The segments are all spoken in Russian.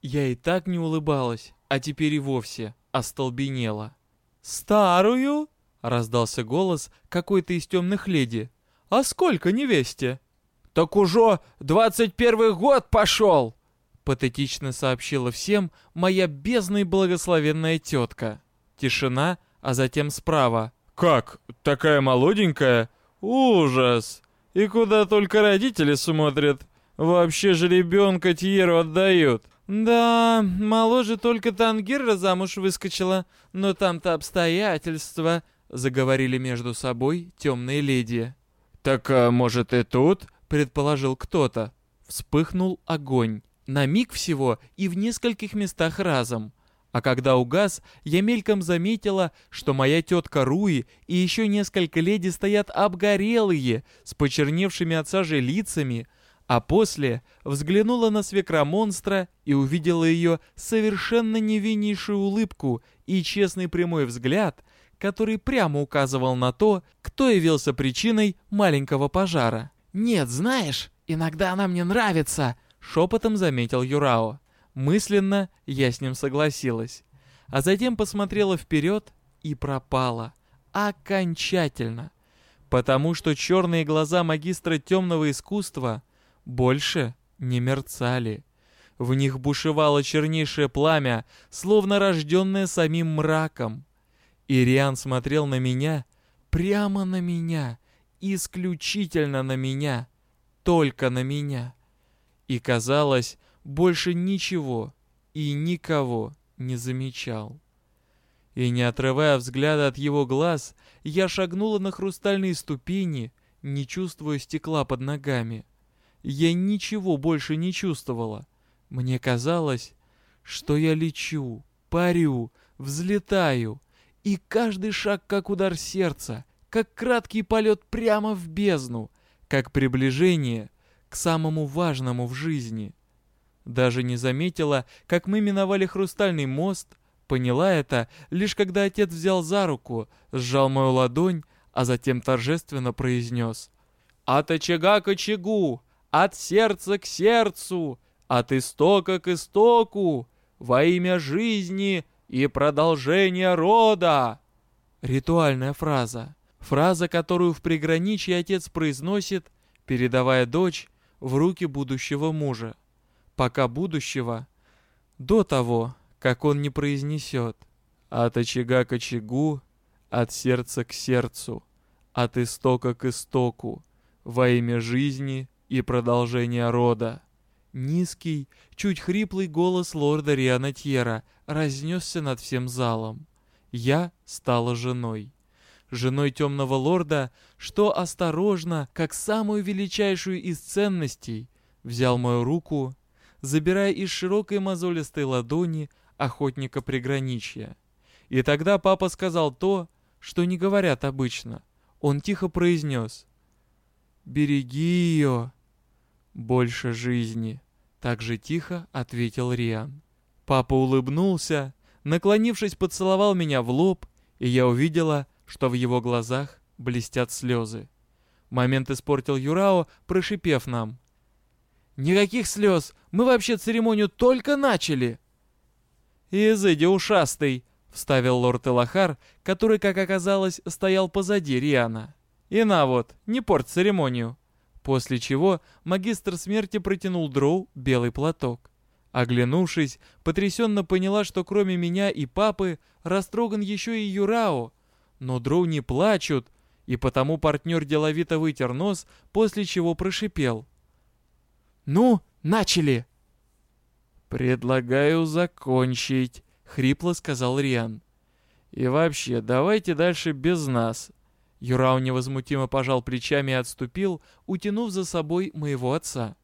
Я и так не улыбалась, а теперь и вовсе остолбенела. «Старую?» — раздался голос какой-то из темных леди. «А сколько невесте?» «Так уже двадцать первый год пошел!» Патетично сообщила всем моя бездна и благословенная тетка. Тишина, а затем справа. «Как? Такая молоденькая? Ужас! И куда только родители смотрят? Вообще же ребенка Тьеру отдают!» «Да, моложе только Тангира замуж выскочила, но там-то обстоятельства», — заговорили между собой темные леди. «Так, а, может, и тут?» — предположил кто-то. Вспыхнул огонь. На миг всего и в нескольких местах разом. А когда угас, я мельком заметила, что моя тетка Руи и еще несколько леди стоят обгорелые, с почерневшими от сажи лицами, а после взглянула на свекра монстра и увидела ее совершенно невиннейшую улыбку и честный прямой взгляд, который прямо указывал на то, кто явился причиной маленького пожара. «Нет, знаешь, иногда она мне нравится», — шепотом заметил Юрао. Мысленно я с ним согласилась. А затем посмотрела вперед и пропала. Окончательно. Потому что черные глаза магистра темного искусства больше не мерцали. В них бушевало чернейшее пламя, словно рожденное самим мраком. Ириан смотрел на меня, прямо на меня, исключительно на меня, только на меня. И казалось, больше ничего и никого не замечал. И не отрывая взгляда от его глаз, я шагнула на хрустальные ступени, не чувствуя стекла под ногами. Я ничего больше не чувствовала. Мне казалось, что я лечу, парю, взлетаю, и каждый шаг как удар сердца, как краткий полет прямо в бездну, как приближение к самому важному в жизни. Даже не заметила, как мы миновали хрустальный мост, поняла это, лишь когда отец взял за руку, сжал мою ладонь, а затем торжественно произнес «От очага к очагу, от сердца к сердцу, от истока к истоку, во имя жизни и продолжения рода». Ритуальная фраза. Фраза, которую в приграничье отец произносит, передавая дочь в руки будущего мужа пока будущего, до того, как он не произнесет «от очага к очагу, от сердца к сердцу, от истока к истоку, во имя жизни и продолжения рода». Низкий, чуть хриплый голос лорда Рианатьера разнесся над всем залом. Я стала женой. Женой темного лорда, что осторожно, как самую величайшую из ценностей, взял мою руку забирая из широкой мозолистой ладони охотника приграничья. И тогда папа сказал то, что не говорят обычно. Он тихо произнес «Береги ее!» «Больше жизни!» Так же тихо ответил Риан. Папа улыбнулся, наклонившись, поцеловал меня в лоб, и я увидела, что в его глазах блестят слезы. Момент испортил Юрао, прошипев нам. «Никаких слез! Мы вообще церемонию только начали!» «Изыди, ушастый!» — вставил лорд Элахар, который, как оказалось, стоял позади Риана. «И на вот, не порт церемонию!» После чего магистр смерти протянул Дроу белый платок. Оглянувшись, потрясенно поняла, что кроме меня и папы растроган еще и Юрао. Но Дроу не плачут, и потому партнер деловито вытер нос, после чего прошипел. «Ну, начали!» «Предлагаю закончить», — хрипло сказал Риан. «И вообще, давайте дальше без нас». Юрау невозмутимо пожал плечами и отступил, утянув за собой моего отца.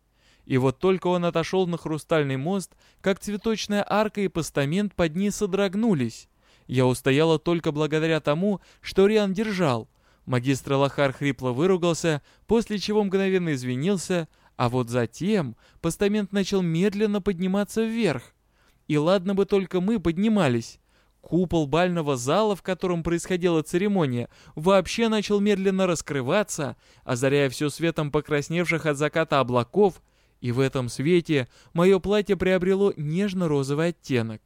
И вот только он отошел на хрустальный мост, как цветочная арка и постамент под ней содрогнулись. Я устояла только благодаря тому, что Риан держал. Магистр Лохар хрипло выругался, после чего мгновенно извинился, а вот затем постамент начал медленно подниматься вверх. И ладно бы только мы поднимались. Купол бального зала, в котором происходила церемония, вообще начал медленно раскрываться, озаряя все светом покрасневших от заката облаков, И в этом свете мое платье приобрело нежно-розовый оттенок.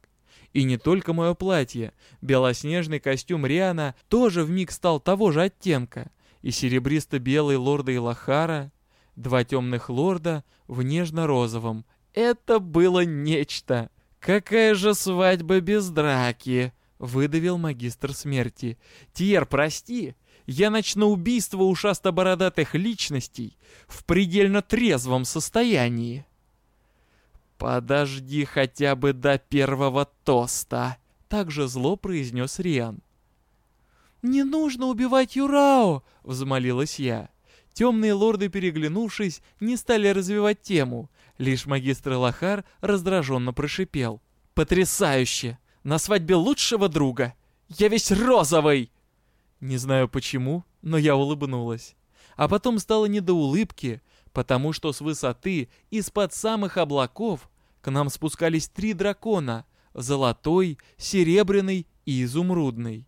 И не только мое платье. Белоснежный костюм Риана тоже вмиг стал того же оттенка. И серебристо-белый лорда Илахара, два темных лорда в нежно-розовом. Это было нечто. «Какая же свадьба без драки!» — выдавил магистр смерти. «Тьер, прости, я начну убийство ушасто-бородатых личностей в предельно трезвом состоянии». «Подожди хотя бы до первого тоста», — также зло произнес Риан. «Не нужно убивать Юрао!» — взмолилась я. Темные лорды, переглянувшись, не стали развивать тему. Лишь магистр Лохар раздраженно прошипел. «Потрясающе! На свадьбе лучшего друга! Я весь розовый!» Не знаю почему, но я улыбнулась. А потом стало не до улыбки, потому что с высоты, из-под самых облаков, к нам спускались три дракона — золотой, серебряный и изумрудный.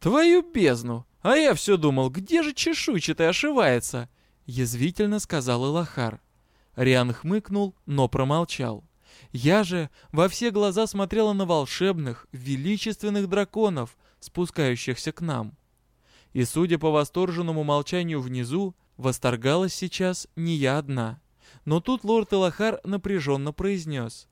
«Твою бездну! А я все думал, где же чешуйчатый ошивается?» — язвительно сказал Илахар. Риан хмыкнул, но промолчал. Я же во все глаза смотрела на волшебных, величественных драконов, спускающихся к нам. И, судя по восторженному молчанию внизу, восторгалась сейчас не я одна. Но тут лорд Элахар напряженно произнес.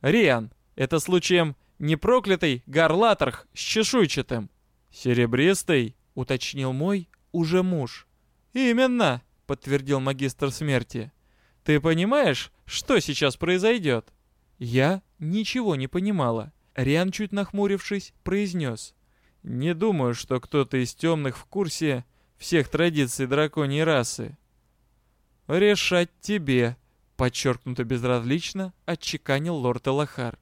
«Риан, это случаем не проклятый горлаторх с чешуйчатым?» «Серебристый?» — уточнил мой уже муж. «Именно!» — подтвердил магистр смерти. «Ты понимаешь, что сейчас произойдет?» Я ничего не понимала. Риан, чуть нахмурившись, произнес. «Не думаю, что кто-то из темных в курсе всех традиций драконьей расы. «Решать тебе», — подчеркнуто безразлично отчеканил лорд Элахар.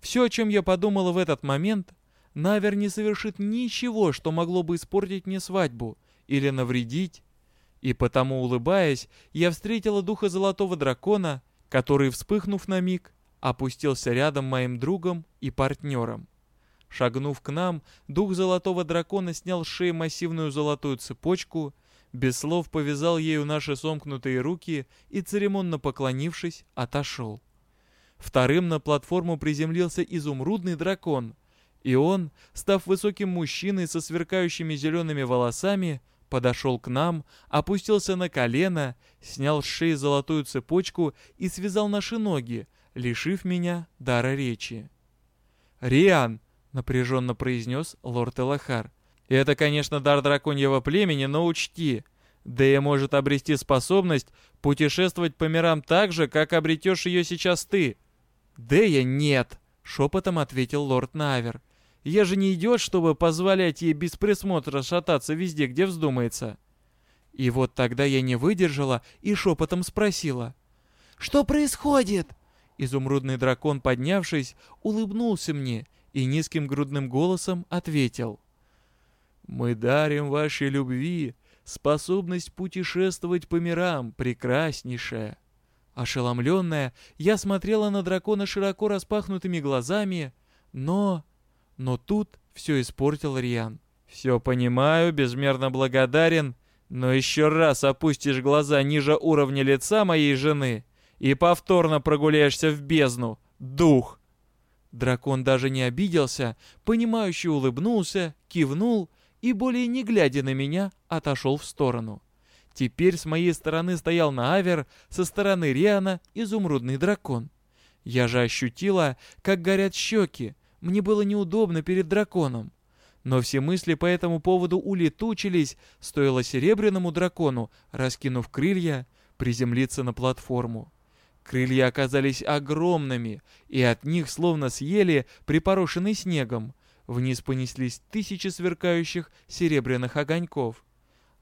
«Все, о чем я подумала в этот момент, Навер не совершит ничего, что могло бы испортить мне свадьбу или навредить. И потому, улыбаясь, я встретила духа золотого дракона, который, вспыхнув на миг, опустился рядом моим другом и партнером. Шагнув к нам, дух золотого дракона снял с шеи массивную золотую цепочку — без слов повязал ею наши сомкнутые руки и, церемонно поклонившись, отошел. Вторым на платформу приземлился изумрудный дракон, и он, став высоким мужчиной со сверкающими зелеными волосами, подошел к нам, опустился на колено, снял с шеи золотую цепочку и связал наши ноги, лишив меня дара речи. «Риан!» — напряженно произнес лорд Элахар. Это, конечно, дар драконьего племени, но учти, Дэя может обрести способность путешествовать по мирам так же, как обретешь ее сейчас ты. Дэя нет, шепотом ответил лорд Навер. Я же не идет, чтобы позволять ей без присмотра шататься везде, где вздумается. И вот тогда я не выдержала и шепотом спросила. «Что происходит?» Изумрудный дракон, поднявшись, улыбнулся мне и низким грудным голосом ответил. Мы дарим вашей любви способность путешествовать по мирам, прекраснейшая. Ошеломленная, я смотрела на дракона широко распахнутыми глазами, но... Но тут все испортил Риан. «Все понимаю, безмерно благодарен, но еще раз опустишь глаза ниже уровня лица моей жены и повторно прогуляешься в бездну, дух!» Дракон даже не обиделся, понимающе улыбнулся, кивнул и, более не глядя на меня, отошел в сторону. Теперь с моей стороны стоял Наавер, со стороны Риана изумрудный дракон. Я же ощутила, как горят щеки, мне было неудобно перед драконом. Но все мысли по этому поводу улетучились, стоило серебряному дракону, раскинув крылья, приземлиться на платформу. Крылья оказались огромными, и от них словно съели припорошенный снегом. Вниз понеслись тысячи сверкающих серебряных огоньков.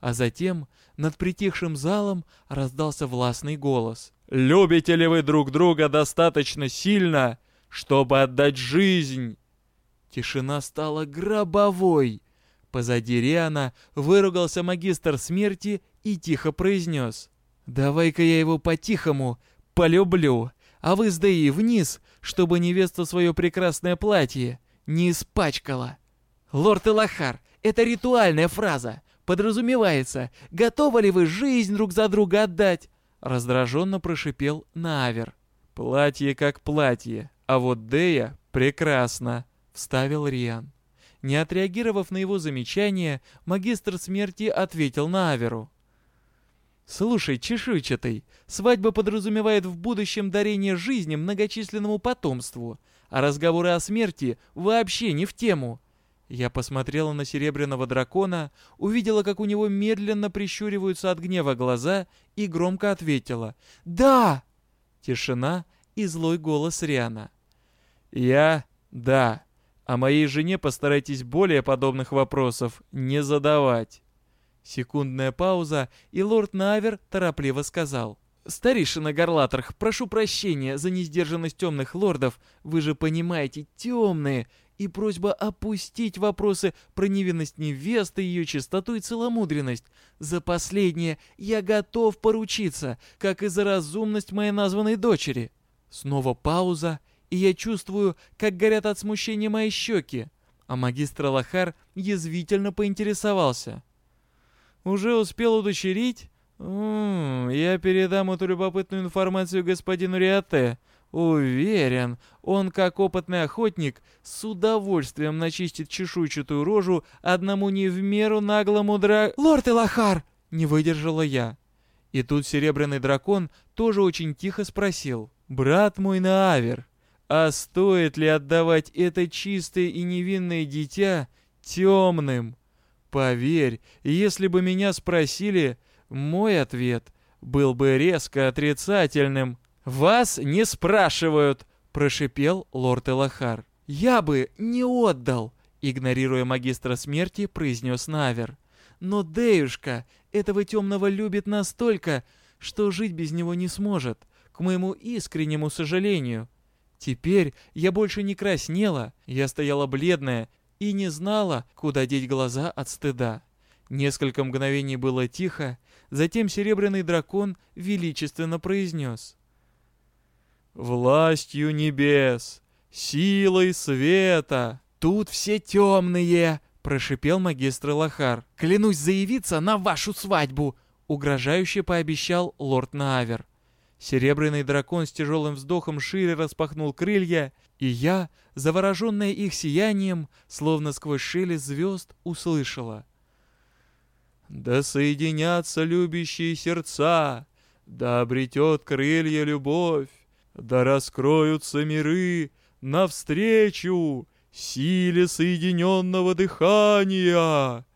А затем над притихшим залом раздался властный голос. «Любите ли вы друг друга достаточно сильно, чтобы отдать жизнь?» Тишина стала гробовой. Позади Риана выругался магистр смерти и тихо произнес. «Давай-ка я его по-тихому полюблю, а вы с Дэей вниз, чтобы невеста свое прекрасное платье не испачкала. Лорд Элахар, это ритуальная фраза. Подразумевается, готовы ли вы жизнь друг за друга отдать? Раздраженно прошипел Навер. «Платье как платье, а вот Дея прекрасно», — вставил Риан. Не отреагировав на его замечание, магистр смерти ответил Наверу. «Слушай, чешуйчатый, свадьба подразумевает в будущем дарение жизни многочисленному потомству, а разговоры о смерти вообще не в тему. Я посмотрела на серебряного дракона, увидела, как у него медленно прищуриваются от гнева глаза и громко ответила «Да!» Тишина и злой голос Риана. «Я? Да. А моей жене постарайтесь более подобных вопросов не задавать». Секундная пауза, и лорд Навер торопливо сказал. «Старейшина Горлаторх, прошу прощения за несдержанность темных лордов. Вы же понимаете, темные и просьба опустить вопросы про невинность невесты, ее чистоту и целомудренность. За последнее я готов поручиться, как и за разумность моей названной дочери. Снова пауза, и я чувствую, как горят от смущения мои щеки. А магистр Лохар язвительно поинтересовался. «Уже успел удочерить?» «М -м, «Я передам эту любопытную информацию господину Риате. Уверен, он, как опытный охотник, с удовольствием начистит чешуйчатую рожу одному не в меру наглому дра... «Лорд Элахар!» — не выдержала я. И тут серебряный дракон тоже очень тихо спросил. «Брат мой Наавер, а стоит ли отдавать это чистое и невинное дитя темным?» Поверь, если бы меня спросили, мой ответ был бы резко отрицательным. «Вас не спрашивают!» — прошипел лорд Элахар. «Я бы не отдал!» — игнорируя магистра смерти, произнес Навер. «Но Деюшка этого темного любит настолько, что жить без него не сможет, к моему искреннему сожалению. Теперь я больше не краснела, я стояла бледная и не знала, куда деть глаза от стыда. Несколько мгновений было тихо, затем серебряный дракон величественно произнес — властью небес, силой света. Тут все темные, прошипел магистр Лохар. Клянусь заявиться на вашу свадьбу, угрожающе пообещал лорд Наавер. Серебряный дракон с тяжелым вздохом шире распахнул крылья, и я, завороженная их сиянием, словно сквозь шелест звезд, услышала. «Да соединятся любящие сердца, да обретет крылья любовь, да раскроются миры навстречу силе соединенного дыхания.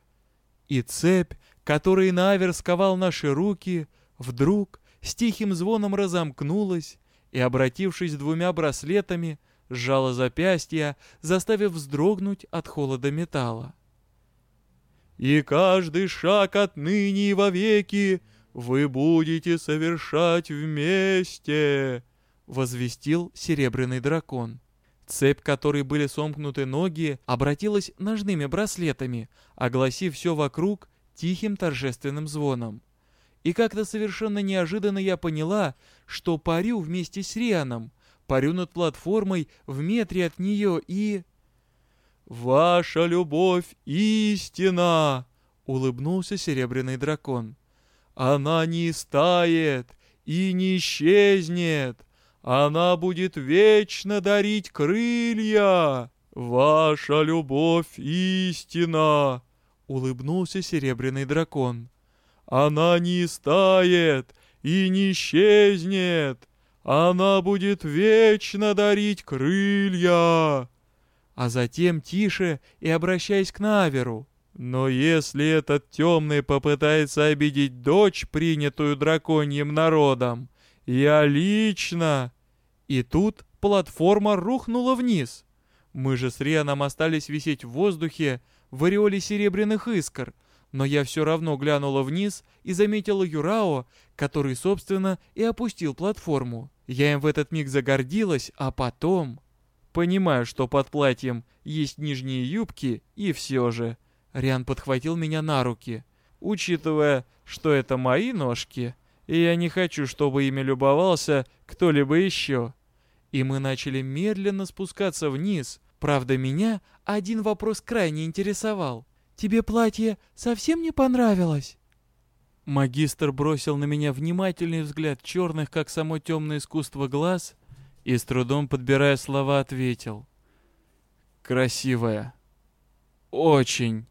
И цепь, которой Навер сковал наши руки, вдруг с тихим звоном разомкнулась и, обратившись двумя браслетами, сжала запястья, заставив вздрогнуть от холода металла. «И каждый шаг отныне и вовеки вы будете совершать вместе!» возвестил серебряный дракон. Цепь, которой были сомкнуты ноги, обратилась ножными браслетами, огласив все вокруг тихим торжественным звоном. И как-то совершенно неожиданно я поняла, что парю вместе с Рианом, парю над платформой в метре от нее и... «Ваша любовь истина!» — улыбнулся серебряный дракон. «Она не стает и не исчезнет!» Она будет вечно дарить крылья. Ваша любовь истина, улыбнулся серебряный дракон. Она не стает и не исчезнет. Она будет вечно дарить крылья. А затем тише и обращаясь к Наверу. Но если этот темный попытается обидеть дочь, принятую драконьим народом, я лично и тут платформа рухнула вниз. Мы же с Рианом остались висеть в воздухе в ореоле серебряных искр, но я все равно глянула вниз и заметила Юрао, который, собственно, и опустил платформу. Я им в этот миг загордилась, а потом... Понимаю, что под платьем есть нижние юбки, и все же... Риан подхватил меня на руки. Учитывая, что это мои ножки, и я не хочу, чтобы ими любовался кто-либо еще. И мы начали медленно спускаться вниз. Правда, меня один вопрос крайне интересовал. «Тебе платье совсем не понравилось?» Магистр бросил на меня внимательный взгляд черных, как само темное искусство глаз, и с трудом подбирая слова ответил. «Красивая. Очень».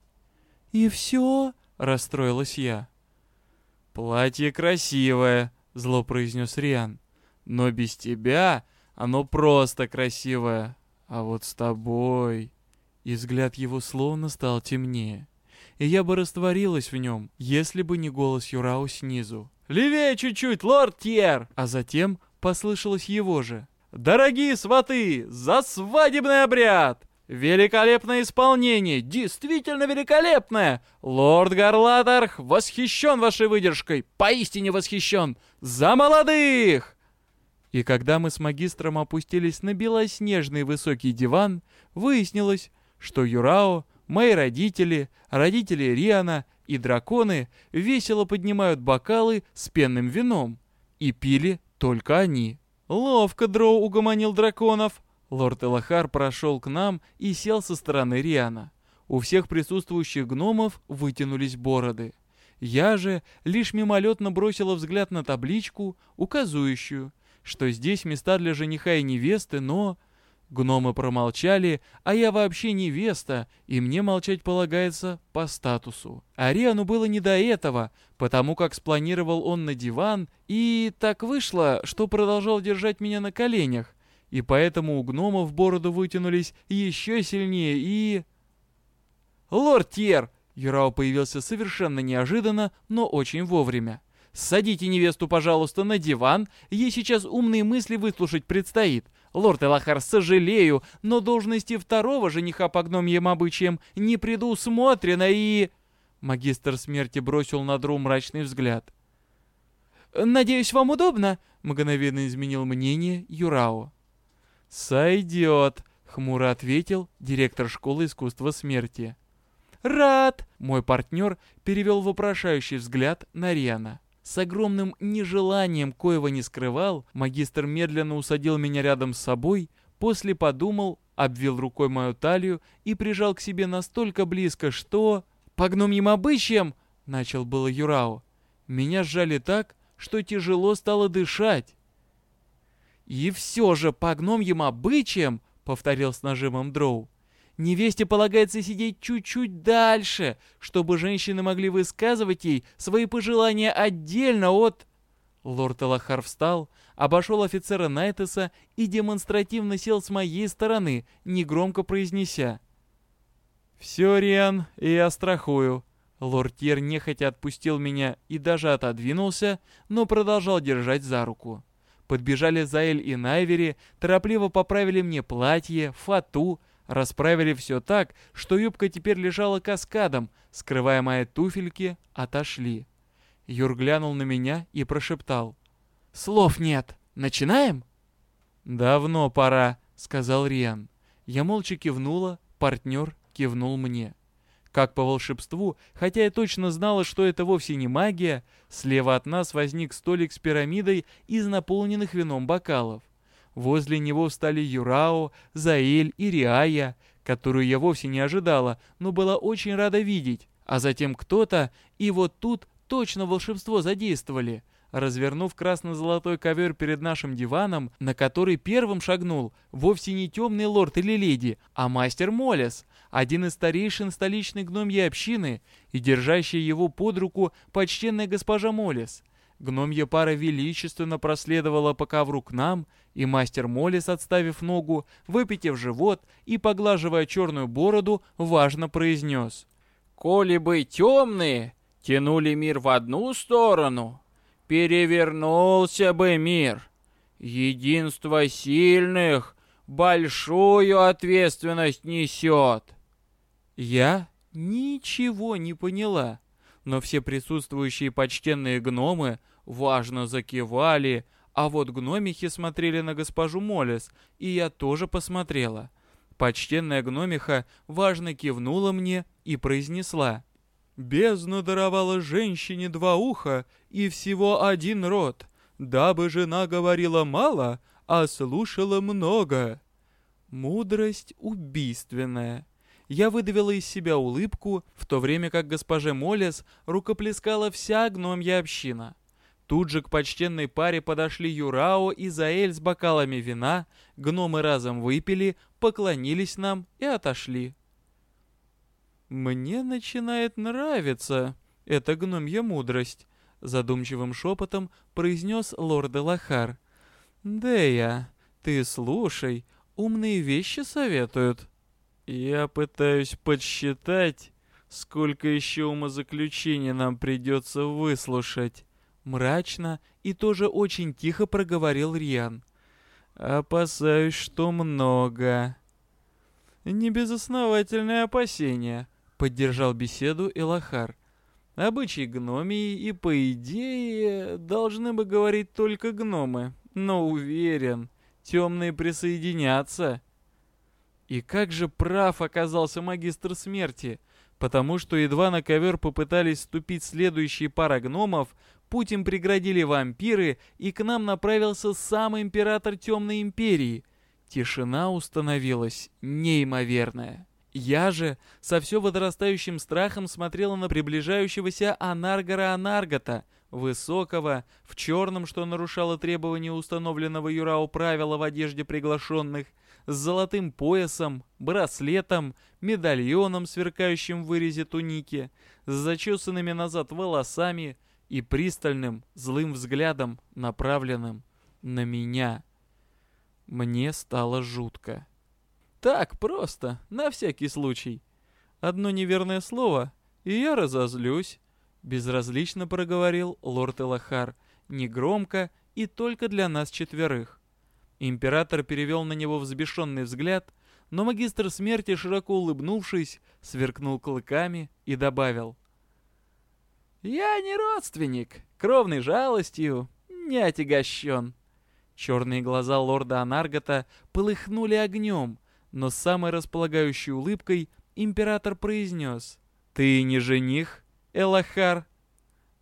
«И все?» — расстроилась я. «Платье красивое», — зло произнес Риан. «Но без тебя оно просто красивое. А вот с тобой...» И взгляд его словно стал темнее. И я бы растворилась в нем, если бы не голос Юрау снизу. «Левее чуть-чуть, лорд Тьер!» А затем послышалось его же. «Дорогие сваты, за свадебный обряд!» «Великолепное исполнение! Действительно великолепное! Лорд Гарлатарх восхищен вашей выдержкой! Поистине восхищен! За молодых!» И когда мы с магистром опустились на белоснежный высокий диван, выяснилось, что Юрао, мои родители, родители Риана и драконы весело поднимают бокалы с пенным вином. И пили только они. Ловко Дроу угомонил драконов. Лорд Элахар прошел к нам и сел со стороны Риана. У всех присутствующих гномов вытянулись бороды. Я же лишь мимолетно бросила взгляд на табличку, указывающую, что здесь места для жениха и невесты, но... Гномы промолчали, а я вообще невеста, и мне молчать полагается по статусу. Ариану было не до этого, потому как спланировал он на диван, и так вышло, что продолжал держать меня на коленях, и поэтому у гномов бороду вытянулись еще сильнее, и... «Лорд Тьер!» Юрао появился совершенно неожиданно, но очень вовремя. «Садите невесту, пожалуйста, на диван, ей сейчас умные мысли выслушать предстоит. Лорд Элахар, сожалею, но должности второго жениха по гномьим обычаям не предусмотрено и...» Магистр смерти бросил на Дру мрачный взгляд. «Надеюсь, вам удобно?» — мгновенно изменил мнение Юрао. «Сойдет», — хмуро ответил директор школы искусства смерти. «Рад!» — мой партнер перевел вопрошающий взгляд на Риана. С огромным нежеланием, коего не скрывал, магистр медленно усадил меня рядом с собой, после подумал, обвил рукой мою талию и прижал к себе настолько близко, что... «По гномьим обычаям!» — начал было Юрао. Меня сжали так, что тяжело стало дышать. «И все же по гномьим обычаям!» — повторил с нажимом Дроу. Невесте полагается сидеть чуть-чуть дальше, чтобы женщины могли высказывать ей свои пожелания отдельно от... Лорд Элахар встал, обошел офицера Найтеса и демонстративно сел с моей стороны, негромко произнеся. «Все, Риан, я страхую». Лорд Тьер нехотя отпустил меня и даже отодвинулся, но продолжал держать за руку. Подбежали Заэль и Найвери, торопливо поправили мне платье, фату, Расправили все так, что юбка теперь лежала каскадом, скрывая мои туфельки, отошли. Юр глянул на меня и прошептал. «Слов нет. Начинаем?» «Давно пора», — сказал Риан. Я молча кивнула, партнер кивнул мне. Как по волшебству, хотя я точно знала, что это вовсе не магия, слева от нас возник столик с пирамидой из наполненных вином бокалов. Возле него встали Юрао, Заэль и Риая, которую я вовсе не ожидала, но была очень рада видеть. А затем кто-то, и вот тут точно волшебство задействовали. Развернув красно-золотой ковер перед нашим диваном, на который первым шагнул вовсе не темный лорд или леди, а мастер Молес, один из старейшин столичной гномьей общины и держащая его под руку почтенная госпожа Молес. Гномья пара величественно проследовала по ковру к нам, и мастер Молис, отставив ногу, выпитив живот и поглаживая черную бороду, важно произнес. «Коли бы темные тянули мир в одну сторону, перевернулся бы мир. Единство сильных большую ответственность несет». Я ничего не поняла но все присутствующие почтенные гномы важно закивали, а вот гномихи смотрели на госпожу Молес, и я тоже посмотрела. Почтенная гномиха важно кивнула мне и произнесла. «Бездна даровала женщине два уха и всего один рот, дабы жена говорила мало, а слушала много». Мудрость убийственная. Я выдавила из себя улыбку, в то время как госпоже Молес рукоплескала вся гномья община. Тут же к почтенной паре подошли Юрао и Заэль с бокалами вина, гномы разом выпили, поклонились нам и отошли. «Мне начинает нравиться эта гномья мудрость», — задумчивым шепотом произнес лорд Элахар. «Дея, ты слушай, умные вещи советуют». «Я пытаюсь подсчитать, сколько еще умозаключений нам придется выслушать», Мрачно и тоже очень тихо проговорил Риан. «Опасаюсь, что много». «Небезосновательное опасение», — поддержал беседу Элахар. «Обычаи гномии и, по идее, должны бы говорить только гномы, но уверен, темные присоединятся». И как же прав оказался магистр смерти, потому что едва на ковер попытались ступить следующие пара гномов, Путь им преградили вампиры, и к нам направился сам император Темной Империи. Тишина установилась неимоверная. Я же со все возрастающим страхом смотрела на приближающегося Анаргора Анаргота, высокого, в черном, что нарушало требования установленного Юрау правила в одежде приглашенных, с золотым поясом, браслетом, медальоном, сверкающим в вырезе туники, с зачесанными назад волосами, и пристальным, злым взглядом, направленным на меня. Мне стало жутко. Так просто, на всякий случай. Одно неверное слово, и я разозлюсь. Безразлично проговорил лорд Элахар, негромко и только для нас четверых. Император перевел на него взбешенный взгляд, но магистр смерти, широко улыбнувшись, сверкнул клыками и добавил — я не родственник, кровной жалостью не отягощен. Черные глаза лорда Анаргота полыхнули огнем, но с самой располагающей улыбкой император произнес. «Ты не жених, Элахар?»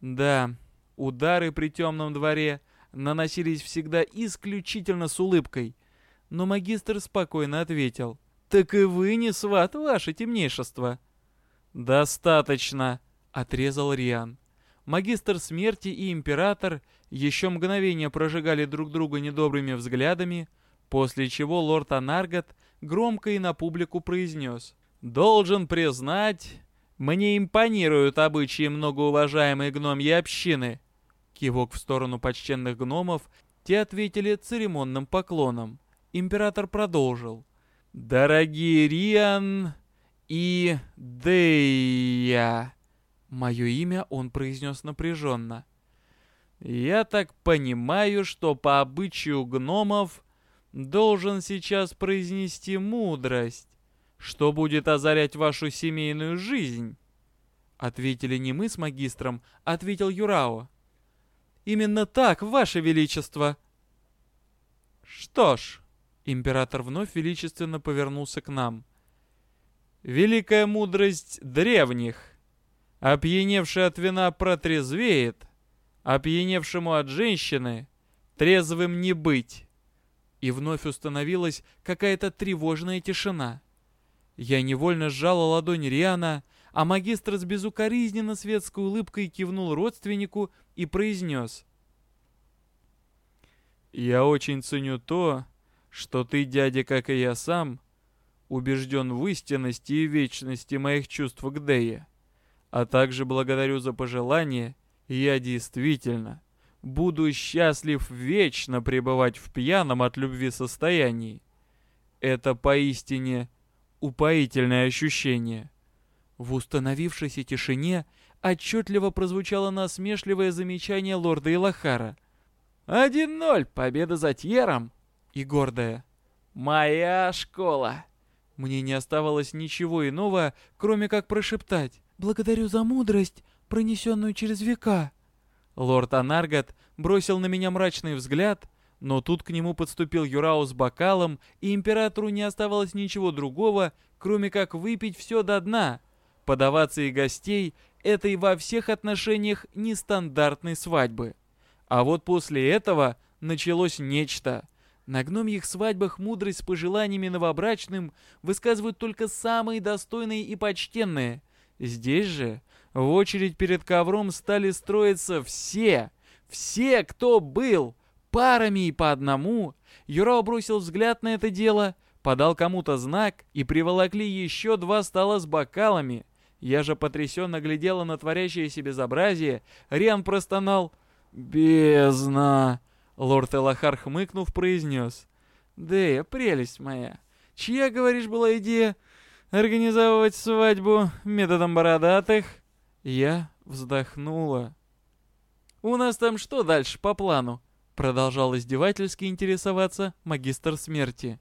«Да, удары при темном дворе наносились всегда исключительно с улыбкой». Но магистр спокойно ответил. «Так и вы не сват, ваше темнейшество». «Достаточно», отрезал Риан. Магистр смерти и император еще мгновение прожигали друг друга недобрыми взглядами, после чего лорд Анаргот громко и на публику произнес. «Должен признать, мне импонируют обычаи многоуважаемой гномьи общины». Кивок в сторону почтенных гномов, те ответили церемонным поклоном. Император продолжил. «Дорогие Риан и Дея!» Мое имя он произнес напряженно. «Я так понимаю, что по обычаю гномов должен сейчас произнести мудрость, что будет озарять вашу семейную жизнь». Ответили не мы с магистром, ответил Юрао. «Именно так, ваше величество!» «Что ж», — император вновь величественно повернулся к нам, — «великая мудрость древних» Опьяневший от вина протрезвеет, опьяневшему от женщины трезвым не быть. И вновь установилась какая-то тревожная тишина. Я невольно сжала ладонь Риана, а магистр с безукоризненно светской улыбкой кивнул родственнику и произнес. «Я очень ценю то, что ты, дядя, как и я сам, убежден в истинности и вечности моих чувств к Дее а также благодарю за пожелание, я действительно буду счастлив вечно пребывать в пьяном от любви состоянии. Это поистине упоительное ощущение. В установившейся тишине отчетливо прозвучало насмешливое замечание лорда Илахара. «Один ноль, победа за Тьером!» И гордая. «Моя школа!» Мне не оставалось ничего иного, кроме как прошептать. Благодарю за мудрость, пронесенную через века». Лорд Анаргат бросил на меня мрачный взгляд, но тут к нему подступил Юрао с бокалом, и императору не оставалось ничего другого, кроме как выпить все до дна. Подаваться и гостей этой во всех отношениях нестандартной свадьбы. А вот после этого началось нечто. На гномьих свадьбах мудрость с пожеланиями новобрачным высказывают только самые достойные и почтенные. Здесь же в очередь перед ковром стали строиться все, все, кто был, парами и по одному. Юра бросил взгляд на это дело, подал кому-то знак и приволокли еще два стола с бокалами. Я же потрясенно глядела на творящееся безобразие. Риан простонал «Бездна!» Лорд Элахар, хмыкнув, произнес. «Дея, прелесть моя, чья, говоришь, была идея организовывать свадьбу методом бородатых?» Я вздохнула. «У нас там что дальше по плану?» Продолжал издевательски интересоваться магистр смерти.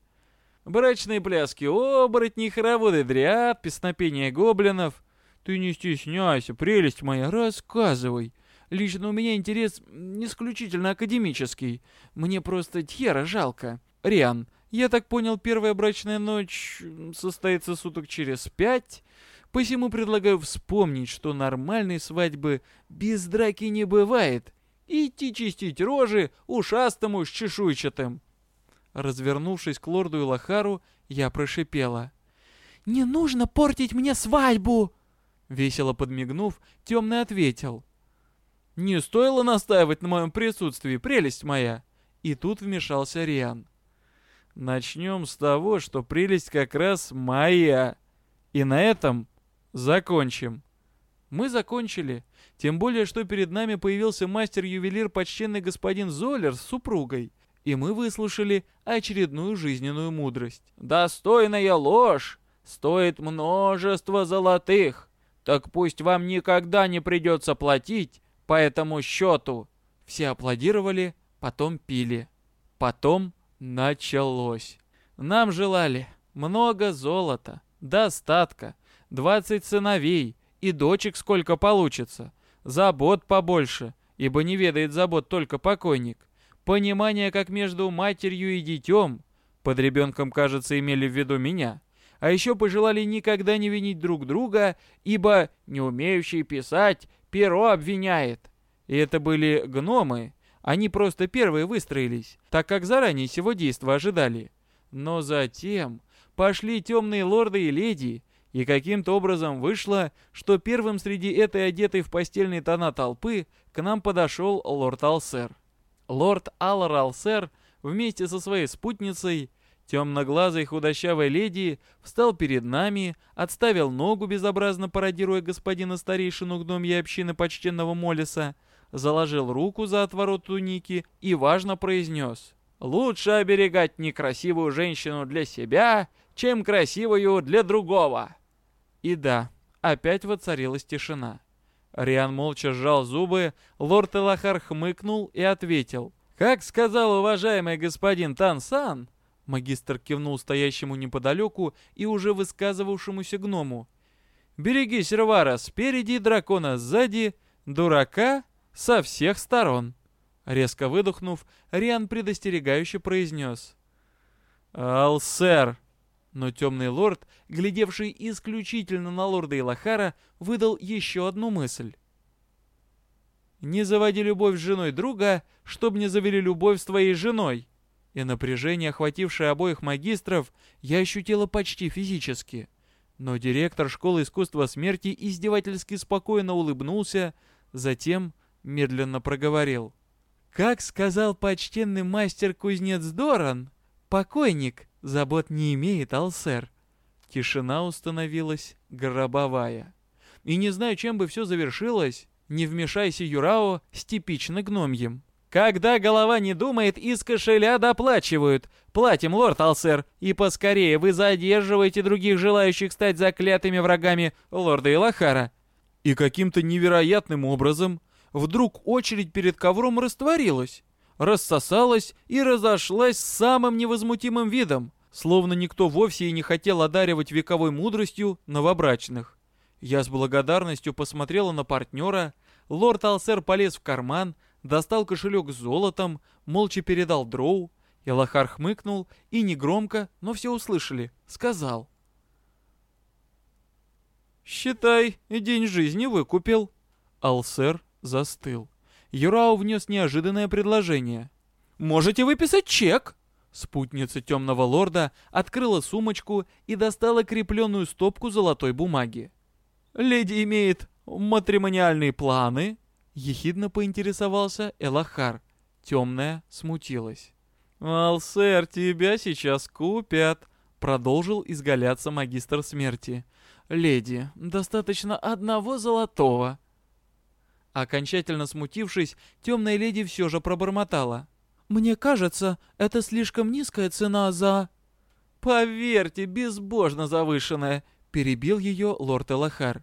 «Брачные пляски оборотней, хороводы дриад, песнопение гоблинов. Ты не стесняйся, прелесть моя, рассказывай. Лично у меня интерес исключительно академический. Мне просто Тьера жалко. Риан, я так понял, первая брачная ночь состоится суток через пять. Посему предлагаю вспомнить, что нормальной свадьбы без драки не бывает. Идти чистить рожи ушастому с чешуйчатым. Развернувшись к лорду Илахару, я прошипела. «Не нужно портить мне свадьбу!» Весело подмигнув, темный ответил. «Не стоило настаивать на моем присутствии, прелесть моя!» И тут вмешался Риан. «Начнем с того, что прелесть как раз моя. И на этом закончим». Мы закончили, тем более, что перед нами появился мастер-ювелир почтенный господин Золер с супругой, и мы выслушали очередную жизненную мудрость. «Достойная ложь стоит множество золотых, так пусть вам никогда не придется платить по этому счету. Все аплодировали, потом пили. Потом началось. Нам желали много золота, достатка, двадцать сыновей и дочек сколько получится, забот побольше, ибо не ведает забот только покойник, понимание как между матерью и детем, под ребенком, кажется, имели в виду меня, а еще пожелали никогда не винить друг друга, ибо не умеющий писать перо обвиняет. И это были гномы. Они просто первые выстроились, так как заранее сего действа ожидали. Но затем пошли темные лорды и леди, и каким-то образом вышло, что первым среди этой одетой в постельные тона толпы к нам подошел лорд Алсер. Лорд Аллар Алсер вместе со своей спутницей Темноглазый худощавой леди встал перед нами, отставил ногу, безобразно пародируя господина старейшину гномьей общины почтенного Молиса, заложил руку за отворот туники и важно произнес «Лучше оберегать некрасивую женщину для себя, чем красивую для другого». И да, опять воцарилась тишина. Риан молча сжал зубы, лорд Элахар хмыкнул и ответил «Как сказал уважаемый господин Тансан, Магистр кивнул стоящему неподалеку и уже высказывавшемуся гному. «Берегись, Рвара, спереди, дракона сзади, дурака со всех сторон!» Резко выдохнув, Риан предостерегающе произнес. «Алсер!» Но темный лорд, глядевший исключительно на лорда Илахара, выдал еще одну мысль. «Не заводи любовь с женой друга, чтоб не завели любовь с твоей женой!» и напряжение, охватившее обоих магистров, я ощутила почти физически. Но директор школы искусства смерти издевательски спокойно улыбнулся, затем медленно проговорил. «Как сказал почтенный мастер-кузнец Доран, покойник забот не имеет, Алсер». Тишина установилась гробовая. И не знаю, чем бы все завершилось, не вмешайся Юрао с типично гномьем. Когда голова не думает, из кошеля доплачивают. Платим, лорд Алсер, и поскорее вы задерживаете других желающих стать заклятыми врагами лорда Илахара. И каким-то невероятным образом вдруг очередь перед ковром растворилась, рассосалась и разошлась с самым невозмутимым видом, словно никто вовсе и не хотел одаривать вековой мудростью новобрачных. Я с благодарностью посмотрела на партнера, лорд Алсер полез в карман, достал кошелек с золотом, молча передал дроу. Элахар хмыкнул и негромко, но все услышали, сказал. «Считай, день жизни выкупил». Алсер застыл. Юрау внес неожиданное предложение. «Можете выписать чек?» Спутница темного лорда открыла сумочку и достала крепленную стопку золотой бумаги. «Леди имеет матримониальные планы?» Ехидно поинтересовался Элахар. Темная смутилась. «Алсер, тебя сейчас купят!» Продолжил изгаляться магистр смерти. «Леди, достаточно одного золотого!» Окончательно смутившись, темная леди все же пробормотала. «Мне кажется, это слишком низкая цена за...» «Поверьте, безбожно завышенная!» — перебил ее лорд Элахар.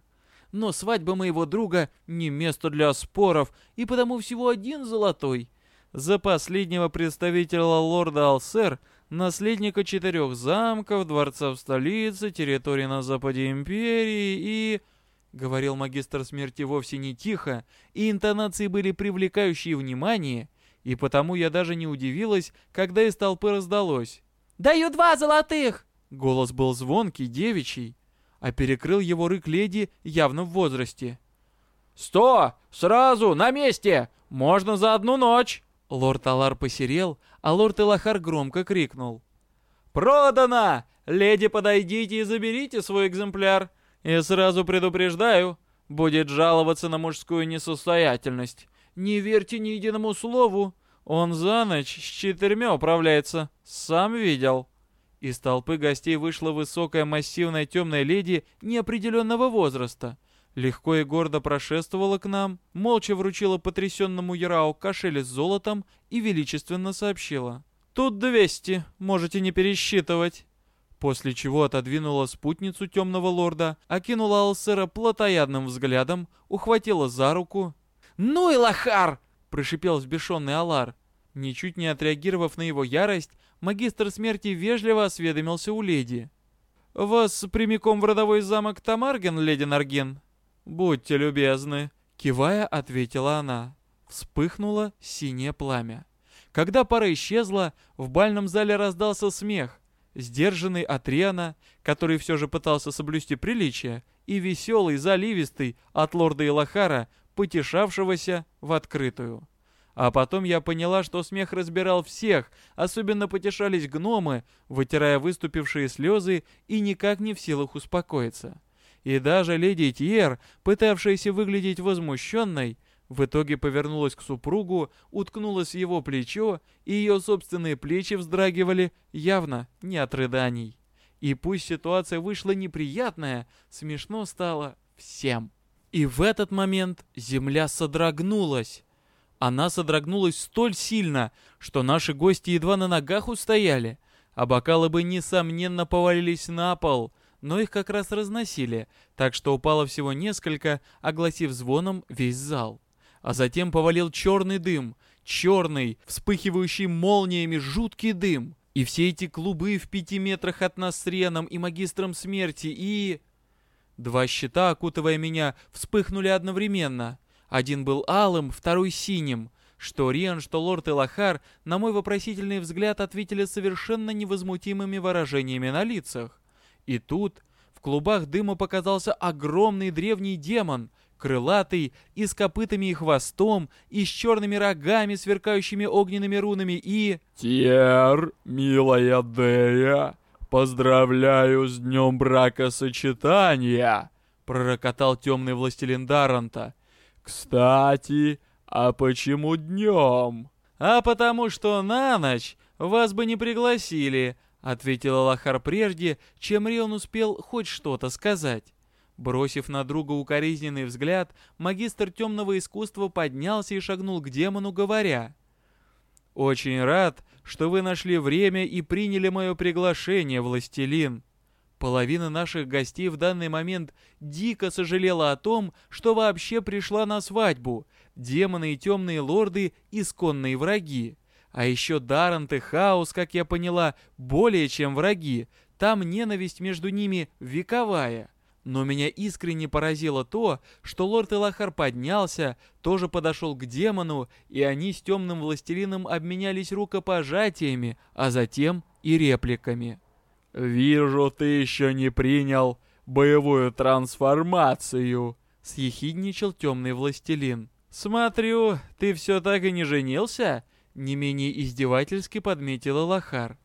«Но свадьба моего друга не место для споров, и потому всего один золотой. За последнего представителя лорда Алсер, наследника четырех замков, дворца в столице, территории на западе империи и...» — говорил магистр смерти вовсе не тихо, и интонации были привлекающие внимание, и потому я даже не удивилась, когда из толпы раздалось. «Даю два золотых!» Голос был звонкий, девичий, а перекрыл его рык леди явно в возрасте. «Сто! Сразу! На месте! Можно за одну ночь!» Лорд Алар посерел, а лорд Элахар громко крикнул. «Продано! Леди, подойдите и заберите свой экземпляр!» И сразу предупреждаю, будет жаловаться на мужскую несостоятельность. Не верьте ни единому слову. Он за ночь с четырьмя управляется. Сам видел. Из толпы гостей вышла высокая массивная темная леди неопределенного возраста. Легко и гордо прошествовала к нам, молча вручила потрясенному Ярау кошель с золотом и величественно сообщила. «Тут двести, можете не пересчитывать» после чего отодвинула спутницу темного лорда, окинула Алсера плотоядным взглядом, ухватила за руку. «Ну и лохар!» — прошипел взбешенный Алар. Ничуть не отреагировав на его ярость, магистр смерти вежливо осведомился у леди. «Вас прямиком в родовой замок Тамарген, леди Нарген?» «Будьте любезны», — кивая, ответила она. Вспыхнуло синее пламя. Когда пара исчезла, в бальном зале раздался смех, сдержанный от Риана, который все же пытался соблюсти приличие, и веселый, заливистый от лорда Илахара, потешавшегося в открытую. А потом я поняла, что смех разбирал всех, особенно потешались гномы, вытирая выступившие слезы и никак не в силах успокоиться. И даже леди Тьер, пытавшаяся выглядеть возмущенной, в итоге повернулась к супругу, уткнулась в его плечо, и ее собственные плечи вздрагивали явно не от рыданий. И пусть ситуация вышла неприятная, смешно стало всем. И в этот момент земля содрогнулась. Она содрогнулась столь сильно, что наши гости едва на ногах устояли, а бокалы бы, несомненно, повалились на пол, но их как раз разносили, так что упало всего несколько, огласив звоном весь зал а затем повалил черный дым, черный, вспыхивающий молниями жуткий дым. И все эти клубы в пяти метрах от нас с Реном и Магистром Смерти, и... Два щита, окутывая меня, вспыхнули одновременно. Один был алым, второй синим. Что Риан, что лорд Элахар на мой вопросительный взгляд ответили совершенно невозмутимыми выражениями на лицах. И тут в клубах дыма показался огромный древний демон — крылатый и с копытами и хвостом, и с черными рогами, сверкающими огненными рунами, и... «Тьер, милая Дея, поздравляю с днем бракосочетания!» пророкотал темный властелин Даранта. «Кстати, а почему днем?» «А потому что на ночь вас бы не пригласили», — ответил Аллахар прежде, чем Рион успел хоть что-то сказать. Бросив на друга укоризненный взгляд, магистр темного искусства поднялся и шагнул к демону, говоря, «Очень рад, что вы нашли время и приняли мое приглашение, властелин». Половина наших гостей в данный момент дико сожалела о том, что вообще пришла на свадьбу. Демоны и темные лорды — исконные враги. А еще Дарант и Хаос, как я поняла, более чем враги. Там ненависть между ними вековая. Но меня искренне поразило то, что лорд Элахар поднялся, тоже подошел к демону, и они с темным властелином обменялись рукопожатиями, а затем и репликами. «Вижу, ты еще не принял боевую трансформацию», — съехидничал темный властелин. «Смотрю, ты все так и не женился?» — не менее издевательски подметил Элахар.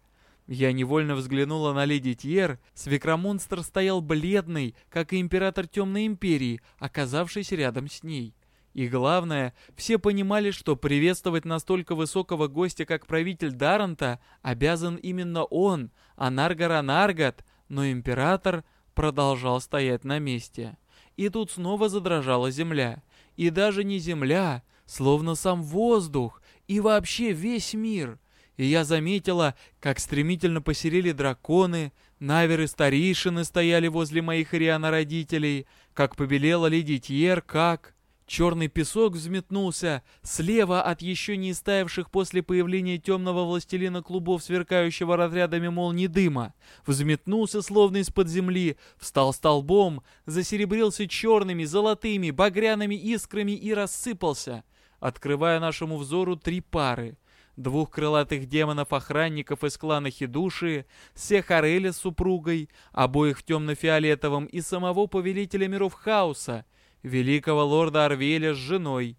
Я невольно взглянула на леди Тьер. Свекромонстр стоял бледный, как и император Темной Империи, оказавшийся рядом с ней. И главное, все понимали, что приветствовать настолько высокого гостя, как правитель Даранта, обязан именно он, Анаргар Анаргат, но император продолжал стоять на месте. И тут снова задрожала земля. И даже не земля, словно сам воздух, и вообще весь мир — и я заметила, как стремительно посерели драконы, наверы-старейшины стояли возле моих Ириана-родителей, как побелела леди Тьер, как... Черный песок взметнулся слева от еще не истаявших после появления темного властелина клубов, сверкающего разрядами молний дыма. Взметнулся словно из-под земли, встал столбом, засеребрился черными, золотыми, багряными искрами и рассыпался, открывая нашему взору три пары — двух крылатых демонов-охранников из клана Хидуши, Сехареля с супругой, обоих в темно-фиолетовом и самого повелителя миров хаоса, великого лорда Арвеля с женой,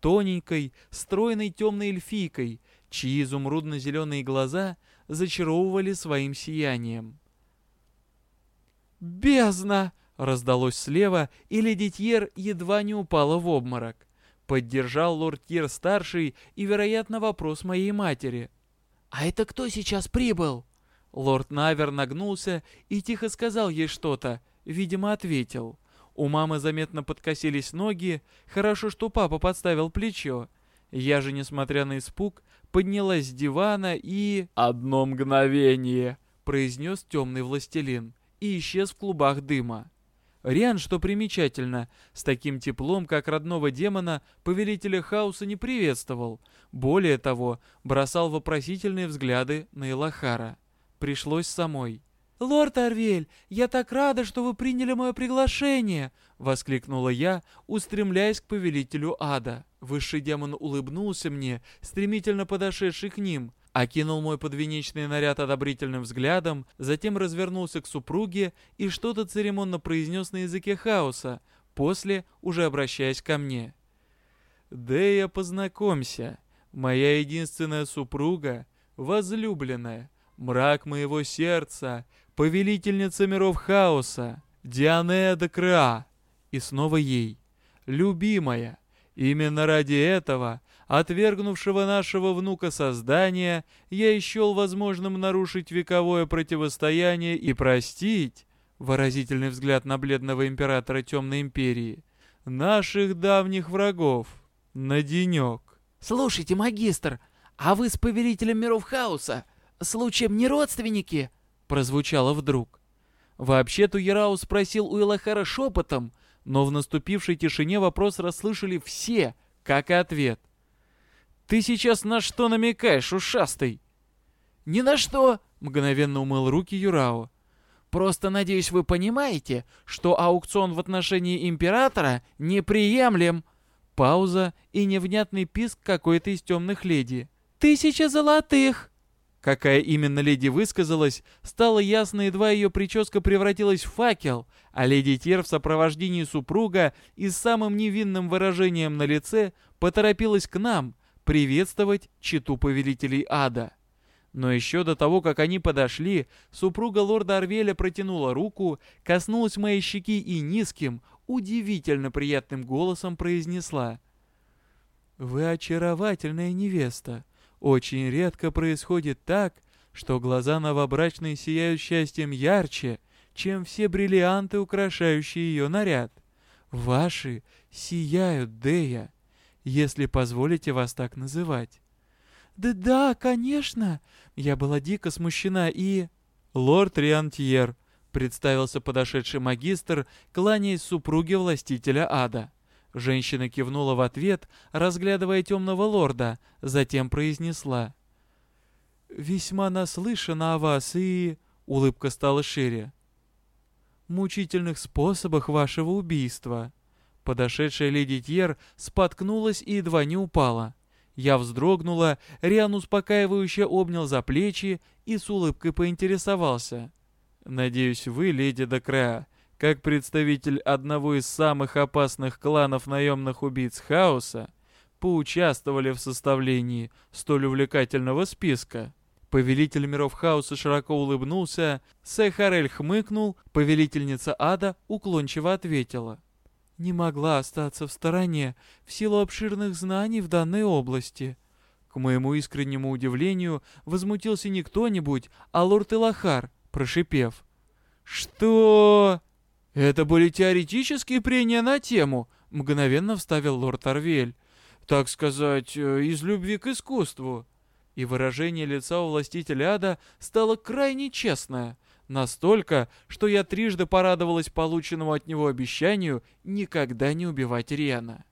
тоненькой, стройной темной эльфийкой, чьи изумрудно-зеленые глаза зачаровывали своим сиянием. «Бездна!» — раздалось слева, и леди Тьер едва не упала в обморок. Поддержал лорд Кир-старший и, вероятно, вопрос моей матери. «А это кто сейчас прибыл?» Лорд Навер нагнулся и тихо сказал ей что-то, видимо, ответил. У мамы заметно подкосились ноги, хорошо, что папа подставил плечо. Я же, несмотря на испуг, поднялась с дивана и... «Одно мгновение!» — произнес темный властелин и исчез в клубах дыма. Риан, что примечательно, с таким теплом, как родного демона, повелителя хаоса не приветствовал. Более того, бросал вопросительные взгляды на Илахара. Пришлось самой. «Лорд Арвель, я так рада, что вы приняли мое приглашение!» — воскликнула я, устремляясь к повелителю ада. Высший демон улыбнулся мне, стремительно подошедший к ним, окинул мой подвенечный наряд одобрительным взглядом, затем развернулся к супруге и что-то церемонно произнес на языке хаоса, после уже обращаясь ко мне. «Дея, познакомься, моя единственная супруга, возлюбленная, мрак моего сердца, повелительница миров хаоса, Дианея де Креа». И снова ей. «Любимая, именно ради этого отвергнувшего нашего внука создания, я и счел возможным нарушить вековое противостояние и простить, выразительный взгляд на бледного императора Темной Империи, наших давних врагов на денек. «Слушайте, магистр, а вы с повелителем миров хаоса случаем не родственники?» прозвучало вдруг. Вообще-то Ярау спросил у Элахара шепотом, но в наступившей тишине вопрос расслышали все, как и ответ. Ты сейчас на что намекаешь, ушастый?» «Ни на что!» — мгновенно умыл руки Юрао. «Просто, надеюсь, вы понимаете, что аукцион в отношении Императора неприемлем!» Пауза и невнятный писк какой-то из темных леди. «Тысяча золотых!» Какая именно леди высказалась, стало ясно, едва ее прическа превратилась в факел, а леди Тер в сопровождении супруга и с самым невинным выражением на лице поторопилась к нам, приветствовать читу повелителей ада. Но еще до того, как они подошли, супруга лорда Арвеля протянула руку, коснулась моей щеки и низким, удивительно приятным голосом произнесла. «Вы очаровательная невеста. Очень редко происходит так, что глаза новобрачной сияют счастьем ярче, чем все бриллианты, украшающие ее наряд. Ваши сияют, Дея если позволите вас так называть». «Да-да, конечно!» Я была дико смущена и... «Лорд Риантьер», — представился подошедший магистр, кланяясь супруге властителя ада. Женщина кивнула в ответ, разглядывая темного лорда, затем произнесла. «Весьма наслышана о вас и...» — улыбка стала шире. «Мучительных способах вашего убийства». Подошедшая леди Тьер споткнулась и едва не упала. Я вздрогнула, Риан успокаивающе обнял за плечи и с улыбкой поинтересовался. «Надеюсь, вы, леди Декреа, как представитель одного из самых опасных кланов наемных убийц Хаоса, поучаствовали в составлении столь увлекательного списка?» Повелитель миров хаоса широко улыбнулся, Сэхарель хмыкнул, повелительница ада уклончиво ответила. «Не могла остаться в стороне в силу обширных знаний в данной области». К моему искреннему удивлению, возмутился не кто-нибудь, а лорд Элахар, прошипев. «Что?» «Это были теоретические прения на тему», — мгновенно вставил лорд Арвель. «Так сказать, э, из любви к искусству» и выражение лица у властителя ада стало крайне честное, настолько, что я трижды порадовалась полученному от него обещанию никогда не убивать Риана.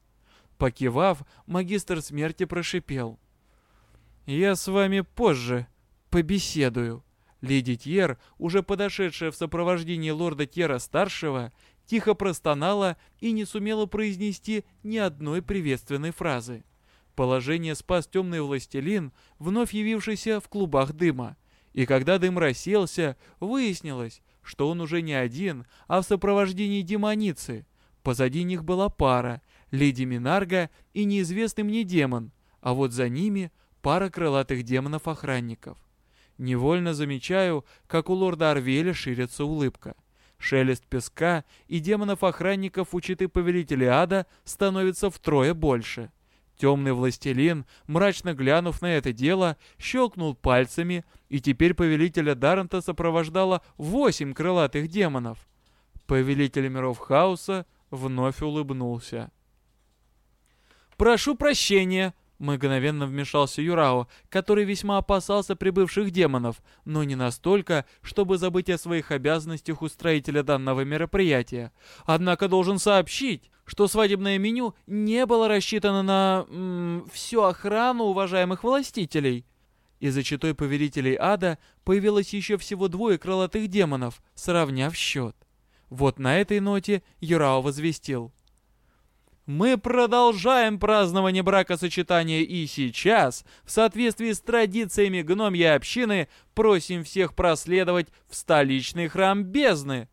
Покивав, магистр смерти прошипел. «Я с вами позже побеседую». Леди Тьер, уже подошедшая в сопровождении лорда Тьера-старшего, тихо простонала и не сумела произнести ни одной приветственной фразы. Положение спас темный властелин, вновь явившийся в клубах дыма. И когда дым рассеялся, выяснилось, что он уже не один, а в сопровождении демоницы. Позади них была пара, леди Минарга и неизвестный мне демон, а вот за ними пара крылатых демонов-охранников. Невольно замечаю, как у лорда Арвеля ширится улыбка. Шелест песка и демонов-охранников у читы повелителя ада становится втрое больше. Темный властелин, мрачно глянув на это дело, щелкнул пальцами, и теперь повелителя Даррента сопровождало восемь крылатых демонов. Повелитель миров хаоса вновь улыбнулся. «Прошу прощения!» — мгновенно вмешался Юрао, который весьма опасался прибывших демонов, но не настолько, чтобы забыть о своих обязанностях устроителя данного мероприятия. Однако должен сообщить, что свадебное меню не было рассчитано на м, всю охрану уважаемых властителей. Из-за читой повелителей ада появилось еще всего двое крылатых демонов, сравняв счет. Вот на этой ноте Юрао возвестил. Мы продолжаем празднование бракосочетания и сейчас, в соответствии с традициями гномьей общины, просим всех проследовать в столичный храм бездны.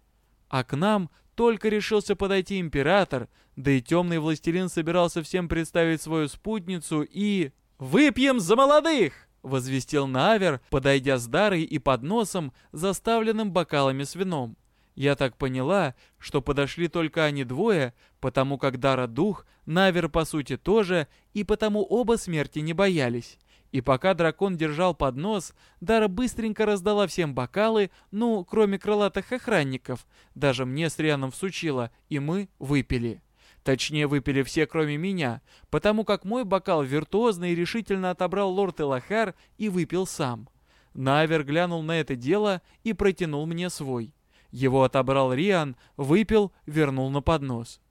А к нам только решился подойти император, да и темный властелин собирался всем представить свою спутницу и... «Выпьем за молодых!» — возвестил Навер, подойдя с дарой и подносом, заставленным бокалами с вином. Я так поняла, что подошли только они двое, потому как Дара дух, Навер по сути тоже, и потому оба смерти не боялись. И пока дракон держал поднос, Дара быстренько раздала всем бокалы, ну, кроме крылатых охранников. Даже мне с Рианом всучила, и мы выпили. Точнее, выпили все, кроме меня, потому как мой бокал виртуозно и решительно отобрал лорд Элахар и выпил сам. Навер глянул на это дело и протянул мне свой. Его отобрал Риан, выпил, вернул на поднос.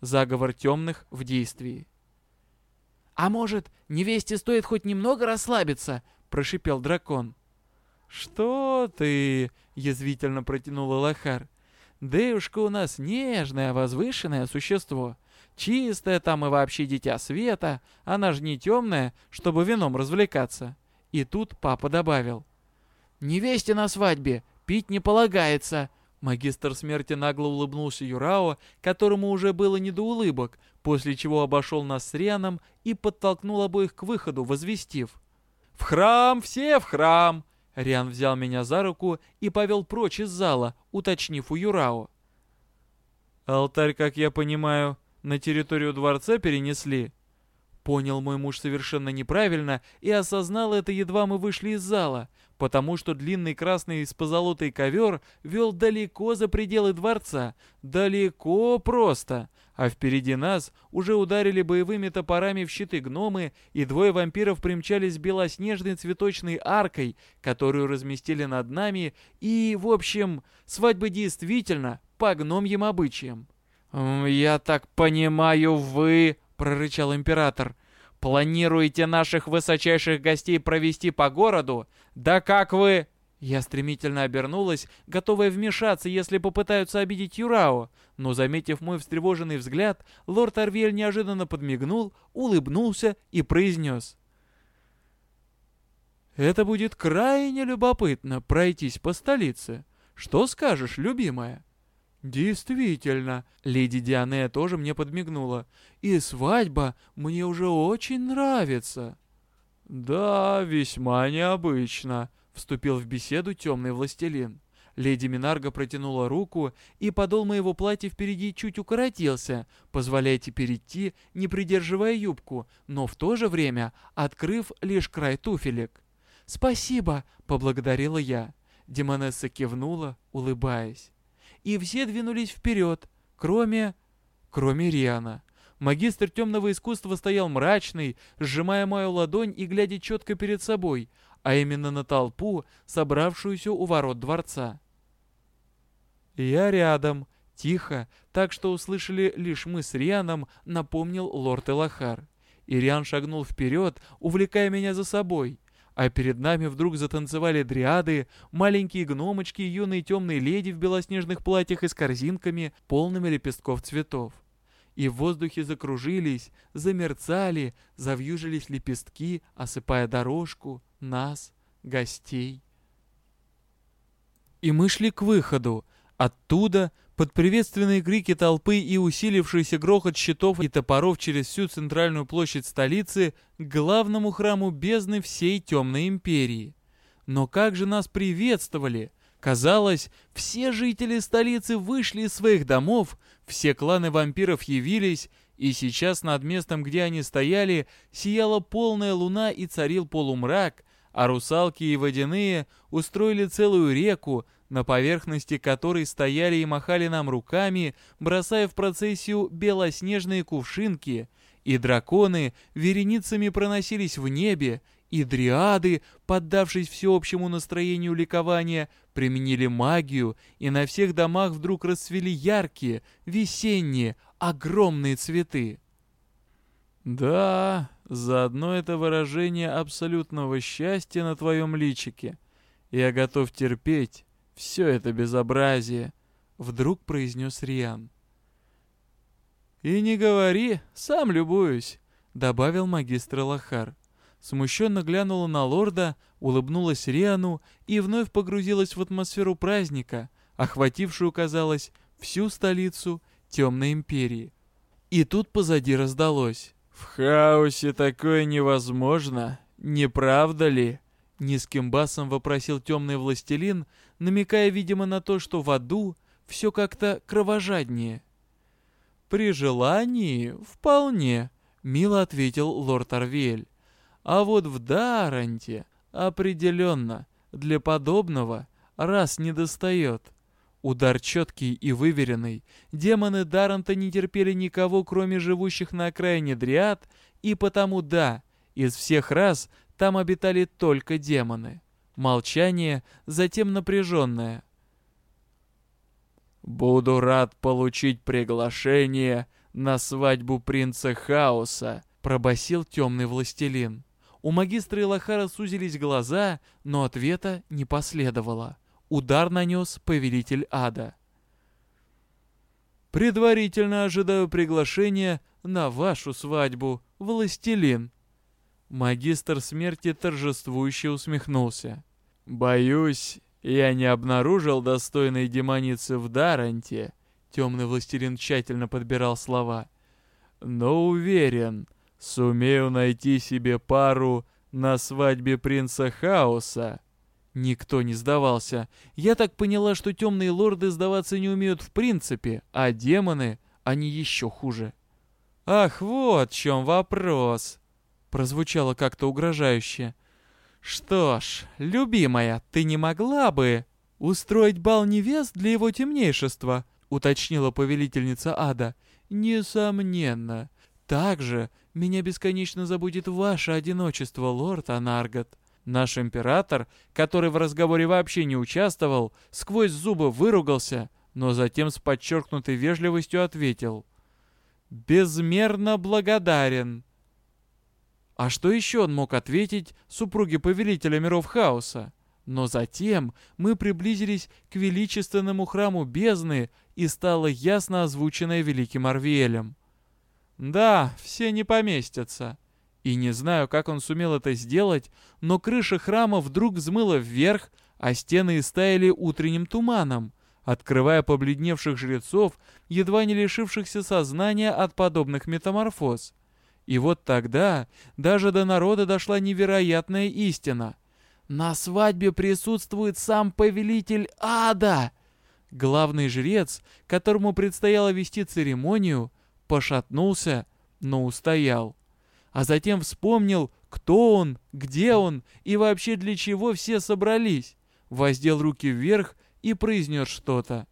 Заговор темных в действии. «А может, невесте стоит хоть немного расслабиться?» — прошипел дракон. «Что ты?» — язвительно протянула Лохар. «Девушка у нас нежное, возвышенное существо. Чистое там и вообще дитя света. Она же не темная, чтобы вином развлекаться». И тут папа добавил. «Невесте на свадьбе пить не полагается. Магистр смерти нагло улыбнулся Юрао, которому уже было не до улыбок, после чего обошел нас с Рианом и подтолкнул обоих к выходу, возвестив. «В храм! Все в храм!» Риан взял меня за руку и повел прочь из зала, уточнив у Юрао. «Алтарь, как я понимаю, на территорию дворца перенесли?» Понял мой муж совершенно неправильно и осознал это едва мы вышли из зала, потому что длинный красный с позолотой ковер вел далеко за пределы дворца, далеко просто, а впереди нас уже ударили боевыми топорами в щиты гномы, и двое вампиров примчались белоснежной цветочной аркой, которую разместили над нами, и, в общем, свадьба действительно по гномьим обычаям. «Я так понимаю, вы...» — прорычал император. «Планируете наших высочайших гостей провести по городу? Да как вы...» Я стремительно обернулась, готовая вмешаться, если попытаются обидеть Юрао, но, заметив мой встревоженный взгляд, лорд Арвель неожиданно подмигнул, улыбнулся и произнес. «Это будет крайне любопытно пройтись по столице. Что скажешь, любимая?» «Действительно, леди Дианея тоже мне подмигнула. И свадьба мне уже очень нравится». «Да, весьма необычно», — вступил в беседу темный властелин. Леди Минарга протянула руку, и подол моего платья впереди чуть укоротился, позволяя теперь идти, не придерживая юбку, но в то же время открыв лишь край туфелек. «Спасибо!» — поблагодарила я. Демонесса кивнула, улыбаясь. И все двинулись вперед, кроме... кроме Риана. Магистр темного искусства стоял мрачный, сжимая мою ладонь и глядя четко перед собой, а именно на толпу, собравшуюся у ворот дворца. «Я рядом», — тихо, так что услышали лишь мы с Рианом, напомнил лорд Элахар. Ириан шагнул вперед, увлекая меня за собой, а перед нами вдруг затанцевали дриады, маленькие гномочки и юные темные леди в белоснежных платьях и с корзинками, полными лепестков цветов. И в воздухе закружились, замерцали, завьюжились лепестки, осыпая дорожку, нас, гостей. И мы шли к выходу. Оттуда, под приветственные крики толпы и усилившийся грохот щитов и топоров через всю центральную площадь столицы, к главному храму бездны всей темной империи. Но как же нас приветствовали! Казалось, все жители столицы вышли из своих домов, все кланы вампиров явились, и сейчас над местом, где они стояли, сияла полная луна и царил полумрак, а русалки и водяные устроили целую реку, на поверхности которой стояли и махали нам руками, бросая в процессию белоснежные кувшинки, и драконы вереницами проносились в небе, и дриады, поддавшись всеобщему настроению ликования, применили магию, и на всех домах вдруг расцвели яркие, весенние, огромные цветы. «Да, заодно это выражение абсолютного счастья на твоем личике. Я готов терпеть все это безобразие», — вдруг произнес Риан. «И не говори, сам любуюсь», — добавил магистр Лохар смущенно глянула на лорда, улыбнулась Риану и вновь погрузилась в атмосферу праздника, охватившую, казалось, всю столицу темной империи. И тут позади раздалось. «В хаосе такое невозможно, не правда ли?» Низким басом вопросил темный властелин, намекая, видимо, на то, что в аду все как-то кровожаднее. «При желании, вполне», — мило ответил лорд Арвель. А вот в Даранте определенно для подобного раз не достает. Удар четкий и выверенный. Демоны Даранта не терпели никого, кроме живущих на окраине Дриад, и потому да, из всех раз там обитали только демоны. Молчание, затем напряженное. «Буду рад получить приглашение на свадьбу принца Хаоса», — пробасил темный властелин. У магистра Илахара сузились глаза, но ответа не последовало. Удар нанес повелитель ада. «Предварительно ожидаю приглашения на вашу свадьбу, властелин». Магистр смерти торжествующе усмехнулся. «Боюсь, я не обнаружил достойной демоницы в Даранте», темный властелин тщательно подбирал слова. «Но уверен, Сумею найти себе пару на свадьбе принца Хаоса. Никто не сдавался. Я так поняла, что темные лорды сдаваться не умеют в принципе, а демоны, они еще хуже. «Ах, вот в чем вопрос!» Прозвучало как-то угрожающе. «Что ж, любимая, ты не могла бы устроить бал невест для его темнейшества?» уточнила повелительница ада. «Несомненно. Также меня бесконечно забудет ваше одиночество, лорд Анаргот. Наш император, который в разговоре вообще не участвовал, сквозь зубы выругался, но затем с подчеркнутой вежливостью ответил. «Безмерно благодарен». А что еще он мог ответить супруге повелителя миров хаоса? Но затем мы приблизились к величественному храму бездны, и стало ясно озвученное великим Арвиэлем. Да, все не поместятся. И не знаю, как он сумел это сделать, но крыша храма вдруг взмыла вверх, а стены истаяли утренним туманом, открывая побледневших жрецов, едва не лишившихся сознания от подобных метаморфоз. И вот тогда даже до народа дошла невероятная истина. На свадьбе присутствует сам повелитель ада!» Главный жрец, которому предстояло вести церемонию, пошатнулся, но устоял. А затем вспомнил, кто он, где он и вообще для чего все собрались. Воздел руки вверх и произнес что-то.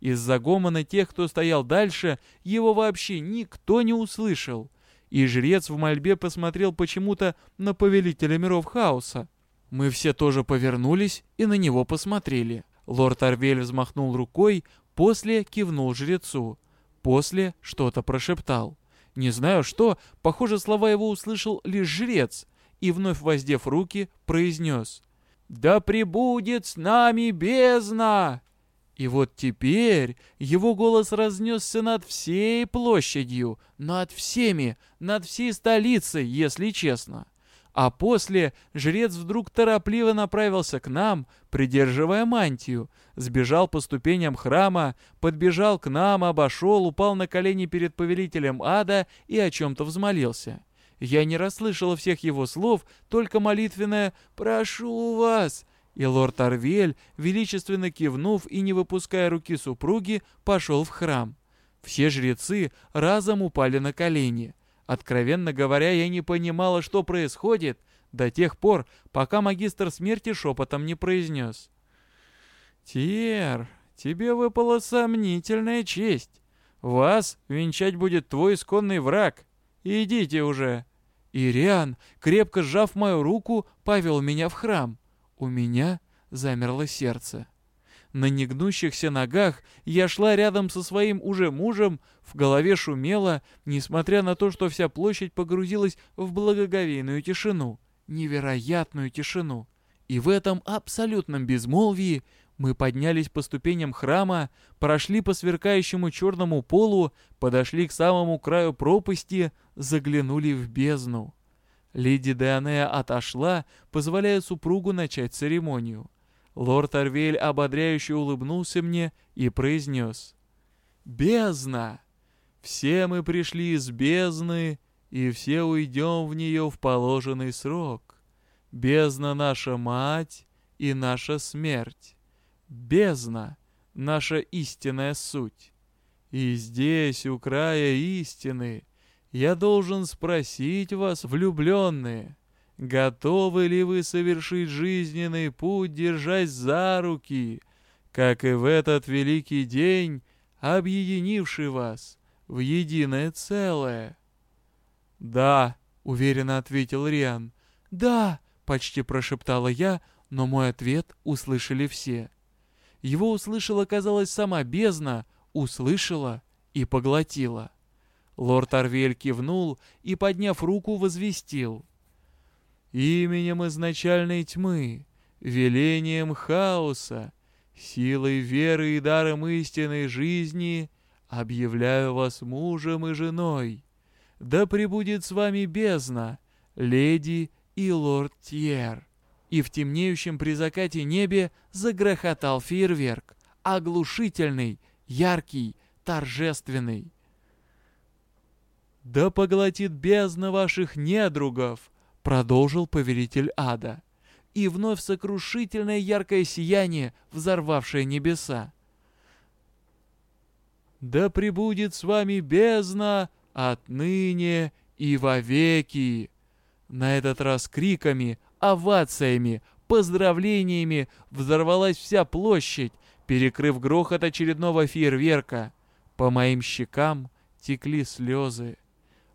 Из-за гомона тех, кто стоял дальше, его вообще никто не услышал. И жрец в мольбе посмотрел почему-то на повелителя миров хаоса. Мы все тоже повернулись и на него посмотрели. Лорд Арвель взмахнул рукой, после кивнул жрецу, после что-то прошептал. Не знаю что, похоже, слова его услышал лишь жрец, и вновь воздев руки, произнес «Да пребудет с нами бездна!» И вот теперь его голос разнесся над всей площадью, над всеми, над всей столицей, если честно. А после жрец вдруг торопливо направился к нам, придерживая мантию, сбежал по ступеням храма, подбежал к нам, обошел, упал на колени перед повелителем ада и о чем-то взмолился. Я не расслышала всех его слов, только молитвенное «Прошу вас!» И лорд Арвель, величественно кивнув и не выпуская руки супруги, пошел в храм. Все жрецы разом упали на колени. Откровенно говоря, я не понимала, что происходит, до тех пор, пока магистр смерти шепотом не произнес. «Тьер, тебе выпала сомнительная честь. Вас венчать будет твой исконный враг. Идите уже». Ириан, крепко сжав мою руку, повел меня в храм. У меня замерло сердце. На негнущихся ногах я шла рядом со своим уже мужем, в голове шумело, несмотря на то, что вся площадь погрузилась в благоговейную тишину, невероятную тишину. И в этом абсолютном безмолвии мы поднялись по ступеням храма, прошли по сверкающему черному полу, подошли к самому краю пропасти, заглянули в бездну. Леди Деонея отошла, позволяя супругу начать церемонию. Лорд Арвель ободряюще улыбнулся мне и произнес. «Бездна! Все мы пришли из бездны, и все уйдем в нее в положенный срок. Бездна наша мать и наша смерть. Бездна — наша истинная суть. И здесь, у края истины, я должен спросить вас, влюбленные, готовы ли вы совершить жизненный путь, держась за руки, как и в этот великий день, объединивший вас в единое целое? «Да», — уверенно ответил Риан. «Да», — почти прошептала я, но мой ответ услышали все. Его услышала, казалось, сама бездна, услышала и поглотила. Лорд Арвель кивнул и, подняв руку, возвестил. «Именем изначальной тьмы, велением хаоса, силой веры и даром истинной жизни объявляю вас мужем и женой. Да пребудет с вами бездна, леди и лорд Тьер». И в темнеющем при закате небе загрохотал фейерверк, оглушительный, яркий, торжественный. «Да поглотит бездна ваших недругов!» — продолжил повелитель ада. И вновь сокрушительное яркое сияние, взорвавшее небеса. «Да пребудет с вами бездна отныне и вовеки!» На этот раз криками, овациями, поздравлениями взорвалась вся площадь, перекрыв грохот очередного фейерверка. По моим щекам текли слезы.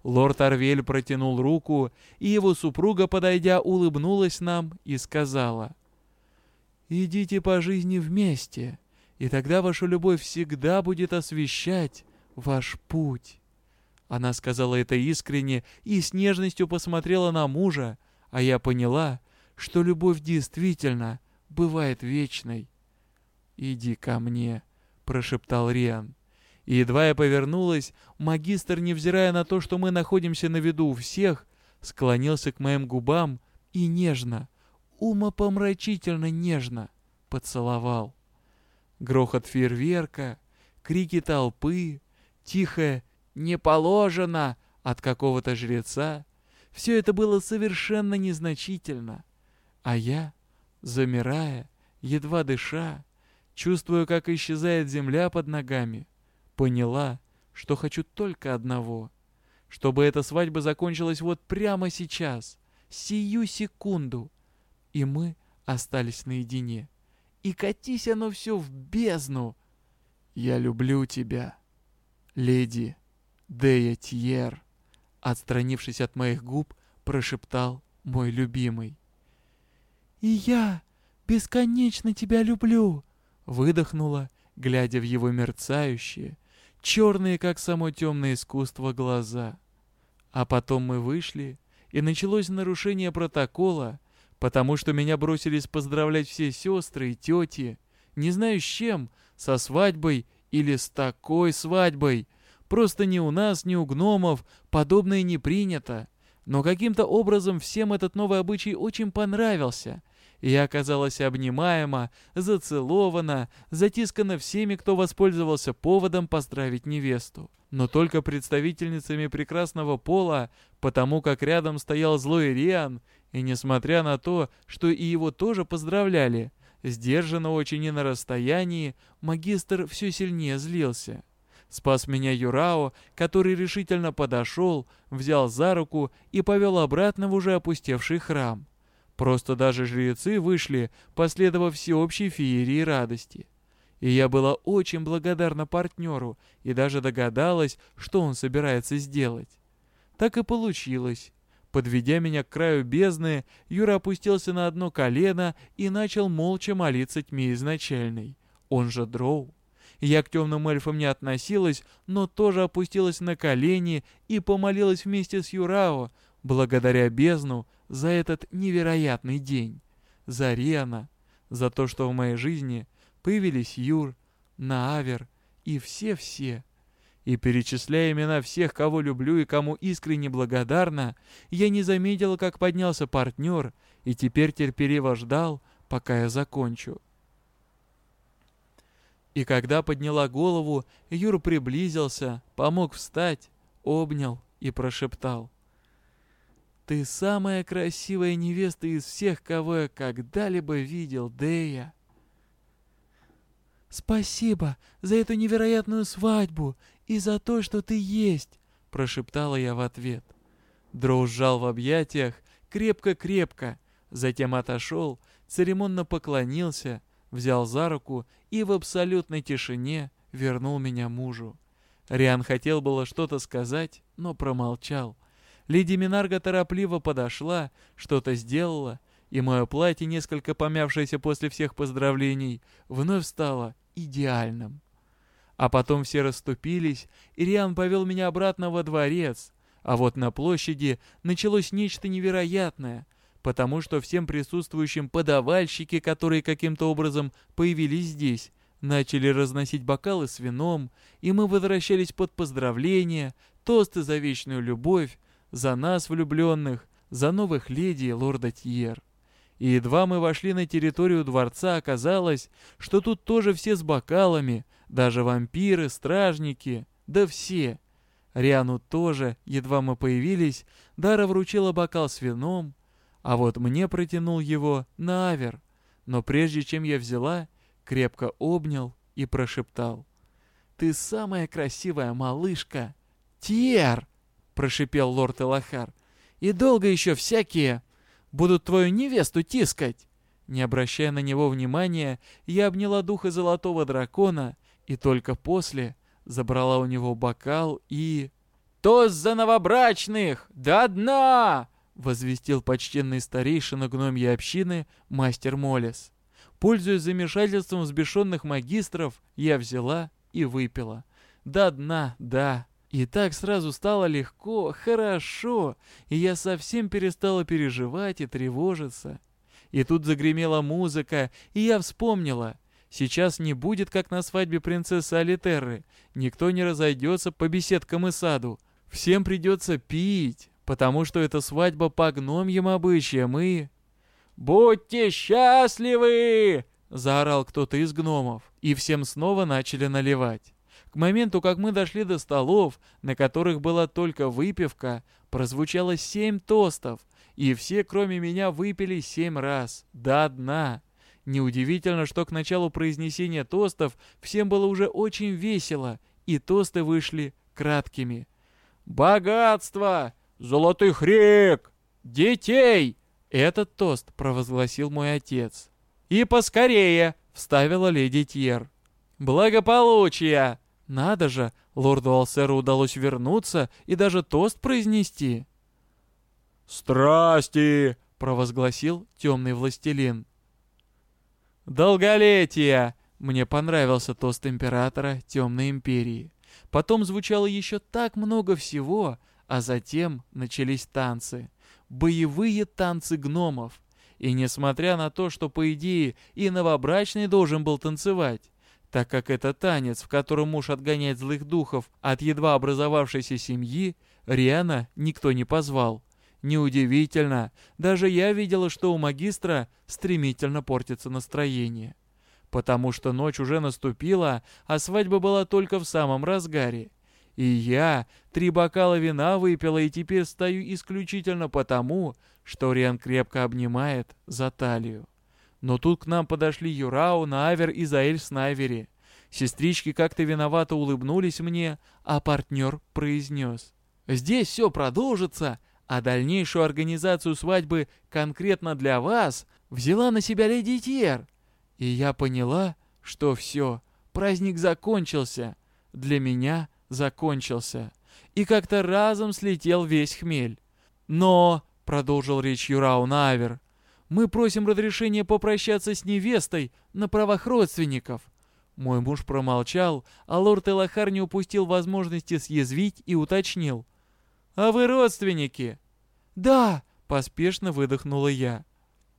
Лорд Арвель протянул руку, и его супруга, подойдя, улыбнулась нам и сказала, «Идите по жизни вместе, и тогда ваша любовь всегда будет освещать ваш путь». Она сказала это искренне и с нежностью посмотрела на мужа, а я поняла, что любовь действительно бывает вечной. «Иди ко мне», — прошептал Риан. И едва я повернулась, магистр, невзирая на то, что мы находимся на виду у всех, склонился к моим губам и нежно, умопомрачительно нежно поцеловал. Грохот фейерверка, крики толпы, тихое «не положено» от какого-то жреца — все это было совершенно незначительно. А я замирая, едва дыша, чувствуя, как исчезает земля под ногами, поняла, что хочу только одного — чтобы эта свадьба закончилась вот прямо сейчас, сию секунду, и мы остались наедине. И катись оно все в бездну. Я люблю тебя, леди Дея Тьер, отстранившись от моих губ, прошептал мой любимый. «И я бесконечно тебя люблю!» Выдохнула, глядя в его мерцающие, черные, как само темное искусство, глаза. А потом мы вышли, и началось нарушение протокола, потому что меня бросились поздравлять все сестры и тети, не знаю с чем, со свадьбой или с такой свадьбой. Просто ни у нас, ни у гномов подобное не принято. Но каким-то образом всем этот новый обычай очень понравился — я оказалась обнимаема, зацелована, затискана всеми, кто воспользовался поводом поздравить невесту. Но только представительницами прекрасного пола, потому как рядом стоял злой Риан, и несмотря на то, что и его тоже поздравляли, сдержанно очень и на расстоянии, магистр все сильнее злился. Спас меня Юрао, который решительно подошел, взял за руку и повел обратно в уже опустевший храм. Просто даже жрецы вышли, последовав всеобщей феерии радости. И я была очень благодарна партнеру и даже догадалась, что он собирается сделать. Так и получилось. Подведя меня к краю бездны, Юра опустился на одно колено и начал молча молиться тьме изначальной. Он же Дроу. Я к темным эльфам не относилась, но тоже опустилась на колени и помолилась вместе с Юрао, благодаря бездну за этот невероятный день, за Рена, за то, что в моей жизни появились Юр, Наавер и все-все. И перечисляя имена всех, кого люблю и кому искренне благодарна, я не заметила, как поднялся партнер, и теперь терпеливо ждал, пока я закончу. И когда подняла голову, Юр приблизился, помог встать, обнял и прошептал. Ты самая красивая невеста из всех, кого я когда-либо видел, Дея. Спасибо за эту невероятную свадьбу и за то, что ты есть, прошептала я в ответ. Дроу сжал в объятиях крепко-крепко, затем отошел, церемонно поклонился, взял за руку и в абсолютной тишине вернул меня мужу. Риан хотел было что-то сказать, но промолчал. Леди Минарга торопливо подошла, что-то сделала, и мое платье, несколько помявшееся после всех поздравлений, вновь стало идеальным. А потом все расступились, и Риан повел меня обратно во дворец, а вот на площади началось нечто невероятное, потому что всем присутствующим подавальщики, которые каким-то образом появились здесь, начали разносить бокалы с вином, и мы возвращались под поздравления, тосты за вечную любовь, за нас, влюбленных, за новых леди лорда Тьер. И едва мы вошли на территорию дворца, оказалось, что тут тоже все с бокалами, даже вампиры, стражники, да все. Риану тоже, едва мы появились, Дара вручила бокал с вином, а вот мне протянул его на авер. Но прежде чем я взяла, крепко обнял и прошептал. «Ты самая красивая малышка! Тьер!» — прошипел лорд Элахар. «И долго еще всякие будут твою невесту тискать!» Не обращая на него внимания, я обняла духа золотого дракона и только после забрала у него бокал и... «Тост за новобрачных! До дна!» — возвестил почтенный старейшина гномьей общины мастер Молес. Пользуясь замешательством взбешенных магистров, я взяла и выпила. До дна, да. И так сразу стало легко, хорошо, и я совсем перестала переживать и тревожиться. И тут загремела музыка, и я вспомнила. Сейчас не будет, как на свадьбе принцессы Алитерры. Никто не разойдется по беседкам и саду. Всем придется пить, потому что это свадьба по гномьим обычаям и... «Будьте счастливы!» — заорал кто-то из гномов, и всем снова начали наливать. К моменту, как мы дошли до столов, на которых была только выпивка, прозвучало семь тостов, и все, кроме меня, выпили семь раз, до дна. Неудивительно, что к началу произнесения тостов всем было уже очень весело, и тосты вышли краткими. «Богатство! Золотых рек! Детей!» Этот тост провозгласил мой отец. «И поскорее!» — вставила леди Тьер. «Благополучия!» Надо же, лорду Алсеру удалось вернуться и даже тост произнести. «Страсти!» — провозгласил темный властелин. «Долголетия!» Мне понравился тост императора Темной Империи. Потом звучало еще так много всего, а затем начались танцы. Боевые танцы гномов. И несмотря на то, что, по идее, и новобрачный должен был танцевать, так как это танец, в котором муж отгоняет злых духов от едва образовавшейся семьи, Риана никто не позвал. Неудивительно, даже я видела, что у магистра стремительно портится настроение. Потому что ночь уже наступила, а свадьба была только в самом разгаре. И я три бокала вина выпила и теперь стою исключительно потому, что Риан крепко обнимает за талию. Но тут к нам подошли Юрау, Навер и Заэль Снайвери. Сестрички как-то виновато улыбнулись мне, а партнер произнес. «Здесь все продолжится, а дальнейшую организацию свадьбы конкретно для вас взяла на себя леди Тьер. И я поняла, что все, праздник закончился, для меня закончился. И как-то разом слетел весь хмель. Но, — продолжил речь Юрау Навер, — мы просим разрешения попрощаться с невестой на правах родственников. Мой муж промолчал, а лорд Элахар не упустил возможности съязвить и уточнил. «А вы родственники?» «Да!» — поспешно выдохнула я.